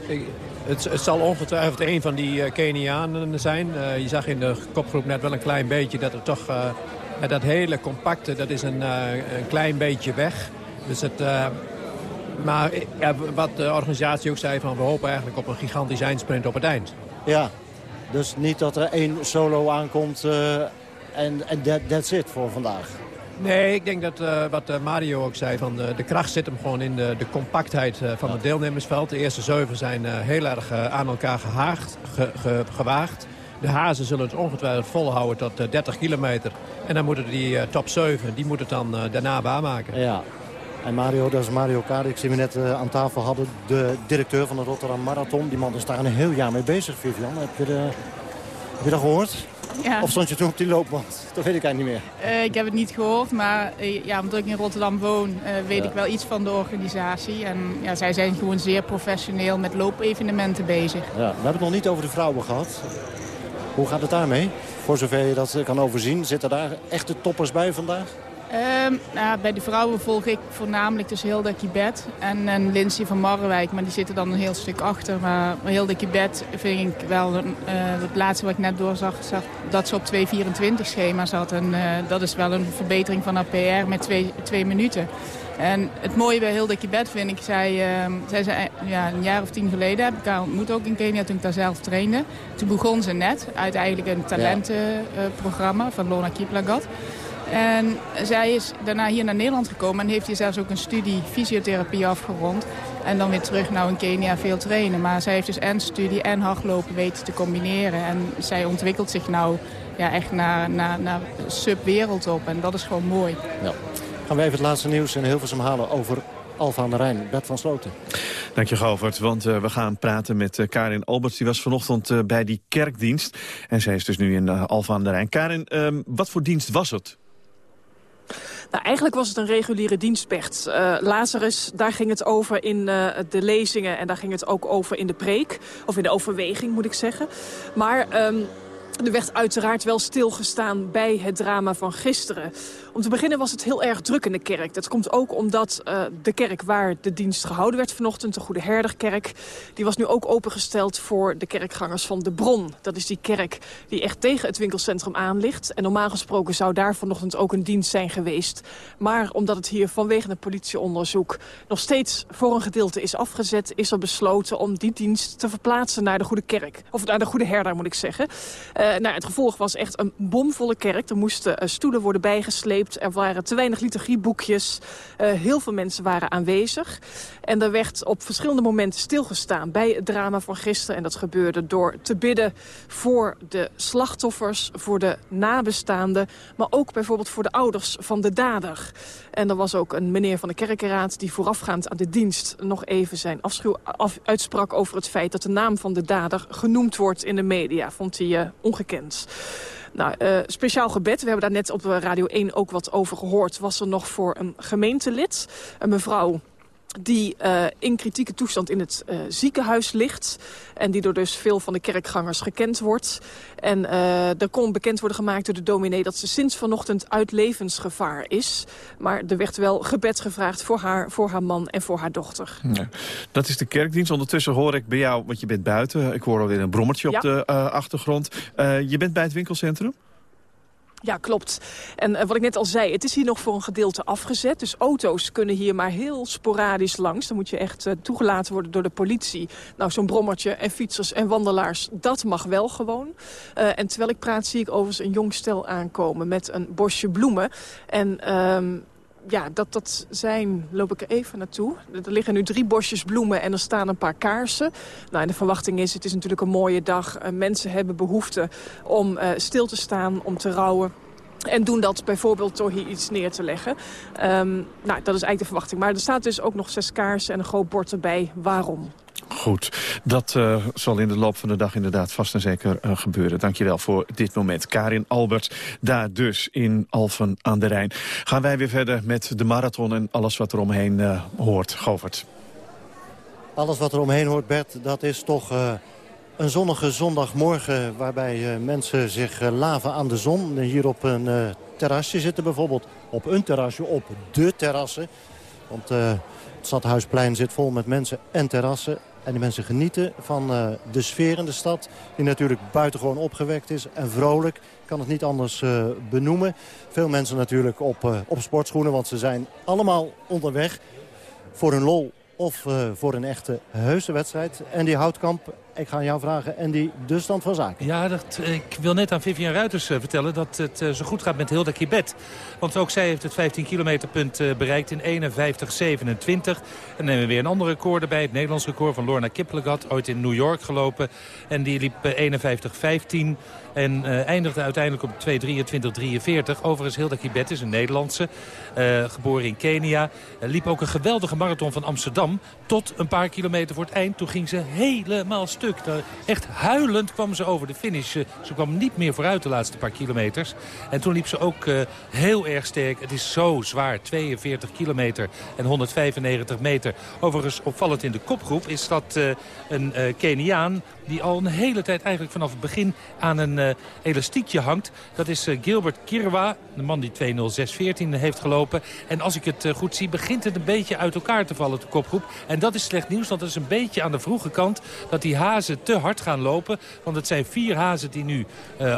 ik, het, het, zal ongetwijfeld een van die Kenianen zijn. je zag in de kopgroep net wel een klein beetje dat het toch... dat hele compacte, dat is een, een klein beetje weg. Dus het, maar ja, wat de organisatie ook zei, van we hopen eigenlijk op een gigantisch eindsprint op het eind. Ja, dus niet dat er één solo aankomt en uh, that, that's it voor vandaag. Nee, ik denk dat uh, wat uh, Mario ook zei, van de, de, kracht zit hem gewoon in de, de compactheid van het deelnemersveld. De eerste zeven zijn heel erg aan elkaar gehaagd, ge, ge, gewaagd. De hazen zullen het ongetwijfeld volhouden tot 30 kilometer. En dan moeten die top 7, die moeten het dan daarna waarmaken. Ja, en Mario, dat is Mario Kaart. Ik zie me net aan tafel hadden de directeur van de Rotterdam Marathon. Die man is daar een heel jaar mee bezig, Vivian. Heb je, heb je dat gehoord? Ja. Of stond je toen op die loopband? Dat weet ik eigenlijk niet meer. Uh, ik heb het niet gehoord, maar uh, ja, omdat ik in Rotterdam woon, weet ja. ik wel iets van de organisatie. En ja, zij zijn gewoon zeer professioneel met loopevenementen bezig. Ja, we hebben het nog niet over de vrouwen gehad. Hoe gaat het daarmee? Voor zover je dat kan overzien, zitten daar echte toppers bij vandaag? Um, nou, bij de vrouwen volg ik voornamelijk dus Hilde Kibet en, en Lindsay van Marrewijk. Maar die zitten dan een heel stuk achter. Maar Hilde Kibet vind ik wel, uh, het laatste wat ik net doorzag, zag dat ze op 2.24 schema zat. En uh, dat is wel een verbetering van haar PR met twee, twee minuten. En het mooie bij Hilde Kibet vind ik, zij, uh, zij zei, ja, een jaar of tien geleden heb ik haar ontmoet ook in Kenia toen ik daar zelf trainde. Toen begon ze net uit eigenlijk een talentenprogramma van Lona Kiplagat. En zij is daarna hier naar Nederland gekomen en heeft hier zelfs ook een studie fysiotherapie afgerond. En dan weer terug nou in Kenia veel trainen. Maar zij heeft dus en studie en hardlopen weten te combineren. En zij ontwikkelt zich nou ja, echt naar, naar, naar subwereld op. En dat is gewoon mooi. Ja. Gaan we even het laatste nieuws in Hilversum halen over Alfa aan de Rijn. Bert van Sloten. Dank je, Govert. Want uh, we gaan praten met uh, Karin Alberts. Die was vanochtend uh, bij die kerkdienst. En zij is dus nu in Alfa aan de Rijn. Karin, wat voor dienst was het? Nou, eigenlijk was het een reguliere dienstpecht. Uh, Lazarus, daar ging het over in uh, de lezingen en daar ging het ook over in de preek. Of in de overweging, moet ik zeggen. Maar... Um, er werd uiteraard wel stilgestaan bij het drama van gisteren. Om te beginnen was het heel erg druk in de kerk. Dat komt ook omdat uh, de kerk waar de dienst gehouden werd vanochtend... de Goede Herderkerk, die was nu ook opengesteld voor de kerkgangers van De Bron. Dat is die kerk die echt tegen het winkelcentrum aan ligt. En normaal gesproken zou daar vanochtend ook een dienst zijn geweest. Maar omdat het hier vanwege het politieonderzoek... nog steeds voor een gedeelte is afgezet... is er besloten om die dienst te verplaatsen naar de Goede Kerk. Of naar de Goede Herder, moet ik zeggen. Uh, nou, het gevolg was echt een bomvolle kerk. Er moesten uh, stoelen worden bijgesleept er waren te weinig liturgieboekjes. Uh, heel veel mensen waren aanwezig. En er werd op verschillende momenten stilgestaan bij het drama van gisteren. En dat gebeurde door te bidden voor de slachtoffers, voor de nabestaanden... maar ook bijvoorbeeld voor de ouders van de dader. En er was ook een meneer van de kerkenraad die voorafgaand aan de dienst... nog even zijn afschuw af, uitsprak over het feit dat de naam van de dader genoemd wordt in de media. Vond hij uh, ongekend. Nou, uh, speciaal gebed, we hebben daar net op Radio 1 ook wat over gehoord... was er nog voor een gemeentelid, een mevrouw die uh, in kritieke toestand in het uh, ziekenhuis ligt. En die door dus veel van de kerkgangers gekend wordt. En uh, er kon bekend worden gemaakt door de dominee... dat ze sinds vanochtend uit levensgevaar is. Maar er werd wel gebed gevraagd voor haar, voor haar man en voor haar dochter. Ja, dat is de kerkdienst. Ondertussen hoor ik bij jou, want je bent buiten. Ik hoor alweer een brommertje ja. op de achtergrond. je bent bij het winkelcentrum? Ja, klopt. En uh, wat ik net al zei, het is hier nog voor een gedeelte afgezet. Dus auto's kunnen hier maar heel sporadisch langs. Dan moet je echt uh, toegelaten worden door de politie. Nou, zo'n brommertje en fietsers en wandelaars, dat mag wel gewoon. Uh, en terwijl ik praat, zie ik overigens een jong stel aankomen met een bosje bloemen. En... Um, ja, dat, dat zijn, loop ik er even naartoe. Er liggen nu drie bosjes bloemen en er staan een paar kaarsen. Nou, en de verwachting is, het is natuurlijk een mooie dag. Uh, mensen hebben behoefte om uh, stil te staan, om te rouwen. En doen dat bijvoorbeeld door hier iets neer te leggen. Um, nou, dat is eigenlijk de verwachting. Maar er staat dus ook nog zes kaarsen en een groot bord erbij. Waarom? Goed, dat uh, zal in de loop van de dag inderdaad vast en zeker uh, gebeuren. Dankjewel voor dit moment. Karin Albert, daar dus in Alphen aan de Rijn. Gaan wij weer verder met de marathon en alles wat er omheen uh, hoort. Govert. Alles wat er omheen hoort, Bert, dat is toch een zonnige zondagmorgen... waarbij mensen zich laven aan de zon. Hier op een terrasje zitten bijvoorbeeld. Op een terrasje, op de terrassen. Want het Stadhuisplein zit vol met mensen en terrassen. En die mensen genieten van uh, de sfeer in de stad. Die natuurlijk buitengewoon opgewekt is en vrolijk. Kan het niet anders uh, benoemen. Veel mensen natuurlijk op, uh, op sportschoenen. Want ze zijn allemaal onderweg voor hun lol of voor een echte heuse wedstrijd. En die Houtkamp, ik ga jou vragen. En die de stand van zaken. Ja, dat, ik wil net aan Vivian Ruiters uh, vertellen dat het uh, zo goed gaat met Hilda Kibet. Want ook zij heeft het 15 kilometer punt uh, bereikt in 51-27. En dan nemen we weer een ander record erbij. Het Nederlands record van Lorna Kipplegat. Ooit in New York gelopen. En die liep 51-15. En eindigde uiteindelijk op 2.23.43. Overigens Hilda Kibet is een Nederlandse. Geboren in Kenia. Liep ook een geweldige marathon van Amsterdam. Tot een paar kilometer voor het eind. Toen ging ze helemaal stuk. Echt huilend kwam ze over de finish. Ze kwam niet meer vooruit de laatste paar kilometers. En toen liep ze ook uh, heel erg sterk. Het is zo zwaar. 42 kilometer en 195 meter. Overigens opvallend in de kopgroep is dat uh, een Keniaan die al een hele tijd eigenlijk vanaf het begin aan een elastiekje hangt. Dat is Gilbert Kirwa, de man die 2.06.14 heeft gelopen. En als ik het goed zie, begint het een beetje uit elkaar te vallen, de kopgroep. En dat is slecht nieuws, want dat is een beetje aan de vroege kant... dat die hazen te hard gaan lopen. Want het zijn vier hazen die nu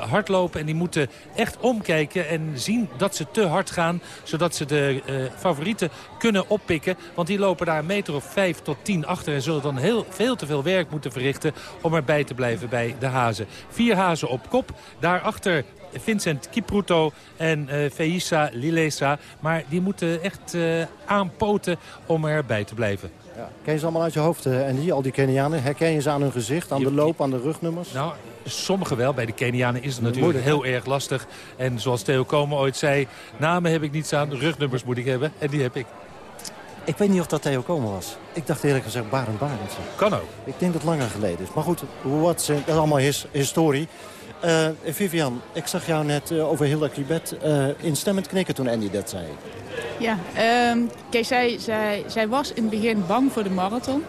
hard lopen. En die moeten echt omkijken en zien dat ze te hard gaan... zodat ze de favorieten kunnen oppikken. Want die lopen daar een meter of vijf tot tien achter... en zullen dan heel, veel te veel werk moeten verrichten... om er bij te blijven bij de hazen. Vier hazen op kop. Daarachter Vincent Kipruto en uh, Feisa Lilesa. Maar die moeten echt uh, aanpoten om erbij te blijven. Ja. Ken je ze allemaal uit je hoofd, en die, al die Kenianen? Herken je ze aan hun gezicht, aan de loop, aan de rugnummers? Nou, sommige wel. Bij de Kenianen is het natuurlijk Moeilijk, heel erg lastig. En zoals Theo Komen ooit zei, namen heb ik niets aan, rugnummers moet ik hebben. En die heb ik. Ik weet niet of dat Theo Komen was. Ik dacht eerlijk gezegd Barend Barendse. Kan ook. Ik denk dat het langer geleden is. Maar goed, wat, dat is allemaal his, historie. Uh, Vivian, ik zag jou net uh, over Hilda Klibet uh, instemmend knikken toen Andy dat zei. Ja, um, kijk, zij, zij, zij was in het begin bang voor de marathon.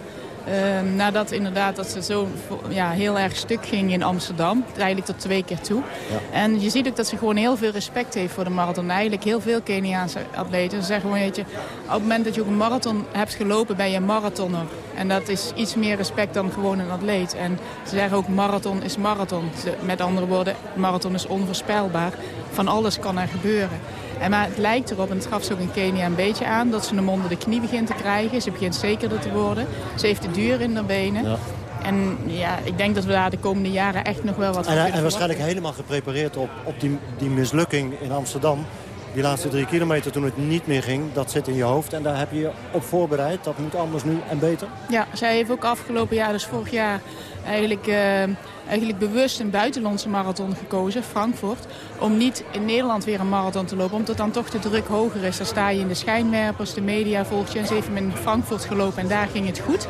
Uh, nadat inderdaad dat ze zo ja, heel erg stuk ging in Amsterdam. Eigenlijk tot twee keer toe. Ja. En je ziet ook dat ze gewoon heel veel respect heeft voor de marathon. Eigenlijk heel veel Keniaanse atleten. Ze zeggen gewoon, weet je, op het moment dat je ook een marathon hebt gelopen, ben je een marathoner. En dat is iets meer respect dan gewoon een atleet. En ze zeggen ook, marathon is marathon. Met andere woorden, marathon is onvoorspelbaar. Van alles kan er gebeuren. En maar het lijkt erop, en het gaf ze ook in Kenia een beetje aan... dat ze hem onder de knie begint te krijgen. Ze begint zekerder te worden. Ze heeft de duur in haar benen. Ja. En ja, ik denk dat we daar de komende jaren echt nog wel wat van En, en waarschijnlijk helemaal geprepareerd op, op die, die mislukking in Amsterdam. Die laatste drie kilometer toen het niet meer ging, dat zit in je hoofd. En daar heb je je op voorbereid. Dat moet anders nu en beter. Ja, zij heeft ook afgelopen jaar, dus vorig jaar, eigenlijk... Uh, eigenlijk bewust een buitenlandse marathon gekozen, Frankfurt. Om niet in Nederland weer een marathon te lopen, omdat dan toch de druk hoger is. Daar sta je in de schijnwerpers, de media volgt je. En ze heeft hem in Frankfurt gelopen en daar ging het goed.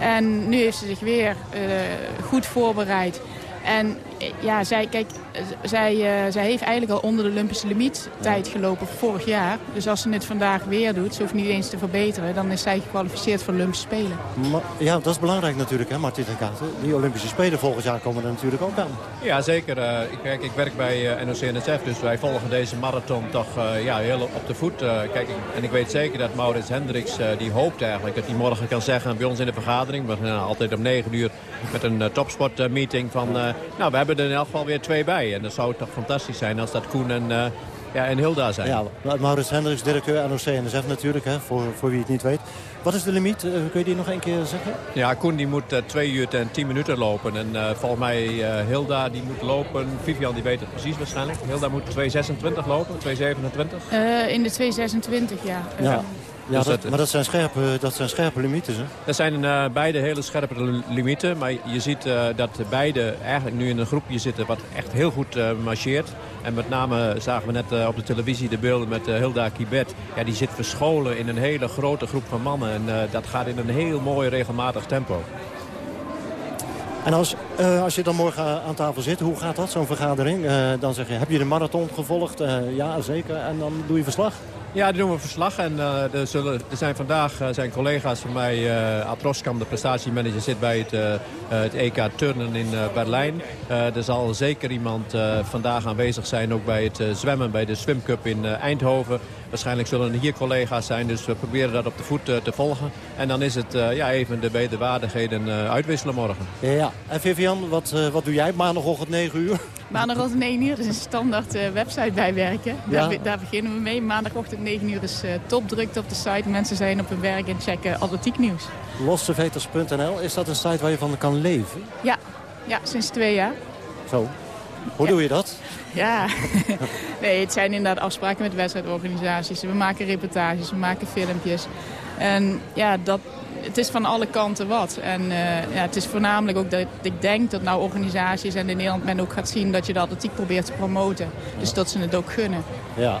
En nu heeft ze zich weer uh, goed voorbereid. En ja, zij, kijk, zij, uh, zij heeft eigenlijk al onder de Olympische limiet tijd gelopen vorig jaar. Dus als ze het vandaag weer doet, ze hoeft niet eens te verbeteren... dan is zij gekwalificeerd voor de Olympische Spelen. Maar, ja, dat is belangrijk natuurlijk, hè, Martin en Katen. Die Olympische Spelen volgend jaar komen er natuurlijk ook aan. Ja, zeker. Uh, ik, ik werk bij uh, eh, NOC-NSF, dus wij volgen deze marathon toch ja, heel op de voet. kijk, en ik weet zeker dat Maurits Hendricks, die hoopt eigenlijk dat hij morgen kan zeggen... bij ons in de vergadering, we zijn altijd om 9 uur met een topsportmeeting van... nou, we hebben er in elk geval weer twee bij. En dat zou toch fantastisch zijn als dat Koen en, uh, ja, en Hilda zijn. Ja, Maurits Hendricks, directeur NOC-NSF natuurlijk, hè, voor, voor wie het niet weet. Wat is de limiet? Uh, kun je die nog een keer zeggen? Ja, Koen die moet uh, twee uur en tien minuten lopen. En uh, volgens mij Hilda die moet lopen, Vivian die weet het precies waarschijnlijk. Hilda moet 2.26 lopen, 2.27? in de 2.26, ja. ja. Ja, dus dat, maar dat zijn scherpe, dat zijn scherpe limieten, hè? Dat zijn uh, beide hele scherpe limieten. Maar je ziet uh, dat beide eigenlijk nu in een groepje zitten wat echt heel goed uh, marcheert. En met name zagen we net op de televisie de beelden met Hilda Kibet. Ja, die zit verscholen in een hele grote groep van mannen. En dat gaat in een heel mooi regelmatig tempo. En als, als je dan morgen aan tafel zit, hoe gaat dat, zo'n vergadering? dan zeg je, heb je de marathon gevolgd? ja, zeker. En dan doe je verslag? Ja, die doen we verslag. En uh, er, zullen, er zijn vandaag uh, zijn collega's van mij, uh, Ad Roskam, de prestatiemanager, zit bij het, het EK Turnen in Berlijn. er zal zeker iemand vandaag aanwezig zijn, ook bij het zwemmen, bij de Swim Cup in Eindhoven. Waarschijnlijk zullen er hier collega's zijn, dus we proberen dat op de voet te volgen. En dan is het ja, even de wederwaardigheden uitwisselen morgen. Ja, en Vivian, wat, wat doe jij maandagochtend 9 uur? Maandagochtend 9 uur is een standaard website bijwerken. Ja. Daar, daar beginnen we mee. Maandagochtend 9 uur is uh, topdrukte op de site. Mensen zijn op hun werk en checken atletiek nieuws. Losseveters.nl, is dat een site waar je van kan leven? Ja, ja sinds twee jaar. Zo. Hoe doe je dat? Ja, nee, het zijn inderdaad afspraken met wedstrijdorganisaties. We maken reportages, we maken filmpjes. En ja, dat, het is van alle kanten wat. En uh, ja, het is voornamelijk ook dat ik denk dat nou organisaties en in Nederland men ook gaat zien dat je de atletiek probeert te promoten. Dus dat ze het ook gunnen. Ja,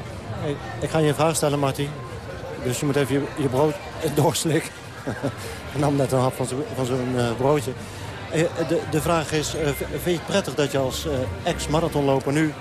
ik, ga je een vraag stellen, Marty. Dus je moet even je, brood doorslikken. ik nam net een hap van zo'n zo uh, broodje. Eh, de, de vraag is, uh, vind je het prettig dat je als uh, ex-marathonloper nu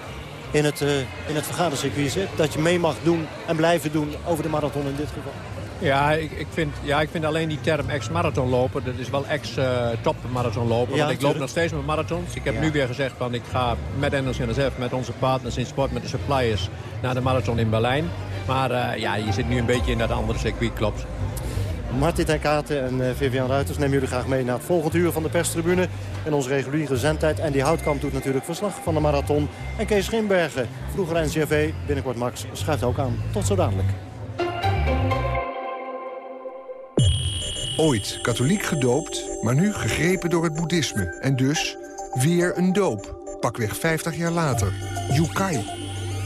in het, in het vergadercircuit zit? Dat je mee mag doen en blijven doen over de marathon in dit geval? Ja, ik, ik, vind, ja, ik vind alleen die term ex-marathonloper, dat is wel ex-top-marathonloper. want ik loop nog steeds met marathons. Ik heb nu weer gezegd, van, ik ga met NOC-NSF, met onze partners in sport, met de suppliers, naar de marathon in Berlijn. Maar uh, ja, je zit nu een beetje in dat andere circuit, klopt. Martin ten Katen en uh, Vivian Ruiters nemen jullie graag mee naar het volgende uur van de perstribune. En onze reguliere zendtijd. En die Houtkamp doet natuurlijk verslag van de marathon. En Kees Schimbergen, vroeger NCRV, binnenkort Max, schuift ook aan. Tot zo dadelijk. Ooit katholiek gedoopt, maar nu gegrepen door het boeddhisme. En dus weer een doop. Pakweg 50 jaar later. Yukai.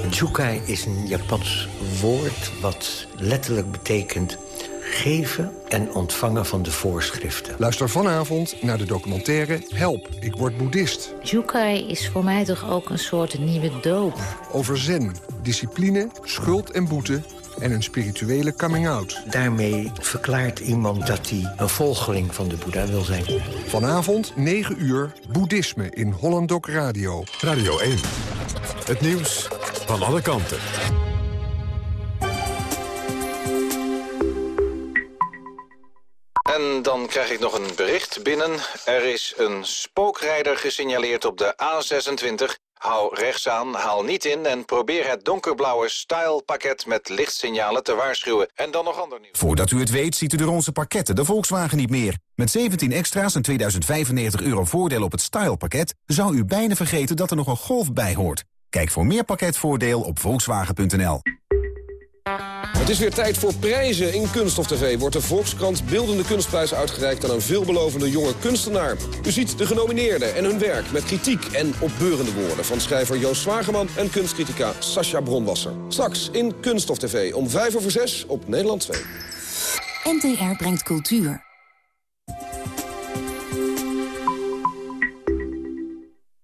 Jukai is een Japans woord wat letterlijk betekent geven en ontvangen van de voorschriften. Luister vanavond naar de documentaire Help, ik word boeddhist. Jukai is voor mij toch ook een soort nieuwe doop. Over zen, discipline, schuld en boete en een spirituele coming-out. Daarmee verklaart iemand dat hij een volgeling van de Boeddha wil zijn. Vanavond 9 uur Boeddhisme in Hollandok Radio. Radio 1. Het nieuws van alle kanten. En dan krijg ik nog een bericht binnen. Er is een spookrijder gesignaleerd op de A26. Hou rechts aan, haal niet in en probeer het donkerblauwe style-pakket met lichtsignalen te waarschuwen. En dan nog ander nieuws. Voordat u het weet ziet u de onze pakketten de Volkswagen niet meer. Met 17 extra's en 2095 euro voordeel op het style-pakket... zou u bijna vergeten dat er nog een golf bij hoort. Kijk voor meer pakketvoordeel op volkswagen.nl. Het is weer tijd voor prijzen. In Kunststof TV wordt de Volkskrant Beeldende Kunstprijs uitgereikt aan een veelbelovende jonge kunstenaar. U ziet de genomineerden en hun werk met kritiek en opbeurende woorden van schrijver Joost Zwageman en kunstcritica Sascha Bronwasser. Straks in Kunststof TV om 5 over 6 op Nederland 2. NTR brengt cultuur.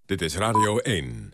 Dit is Radio 1.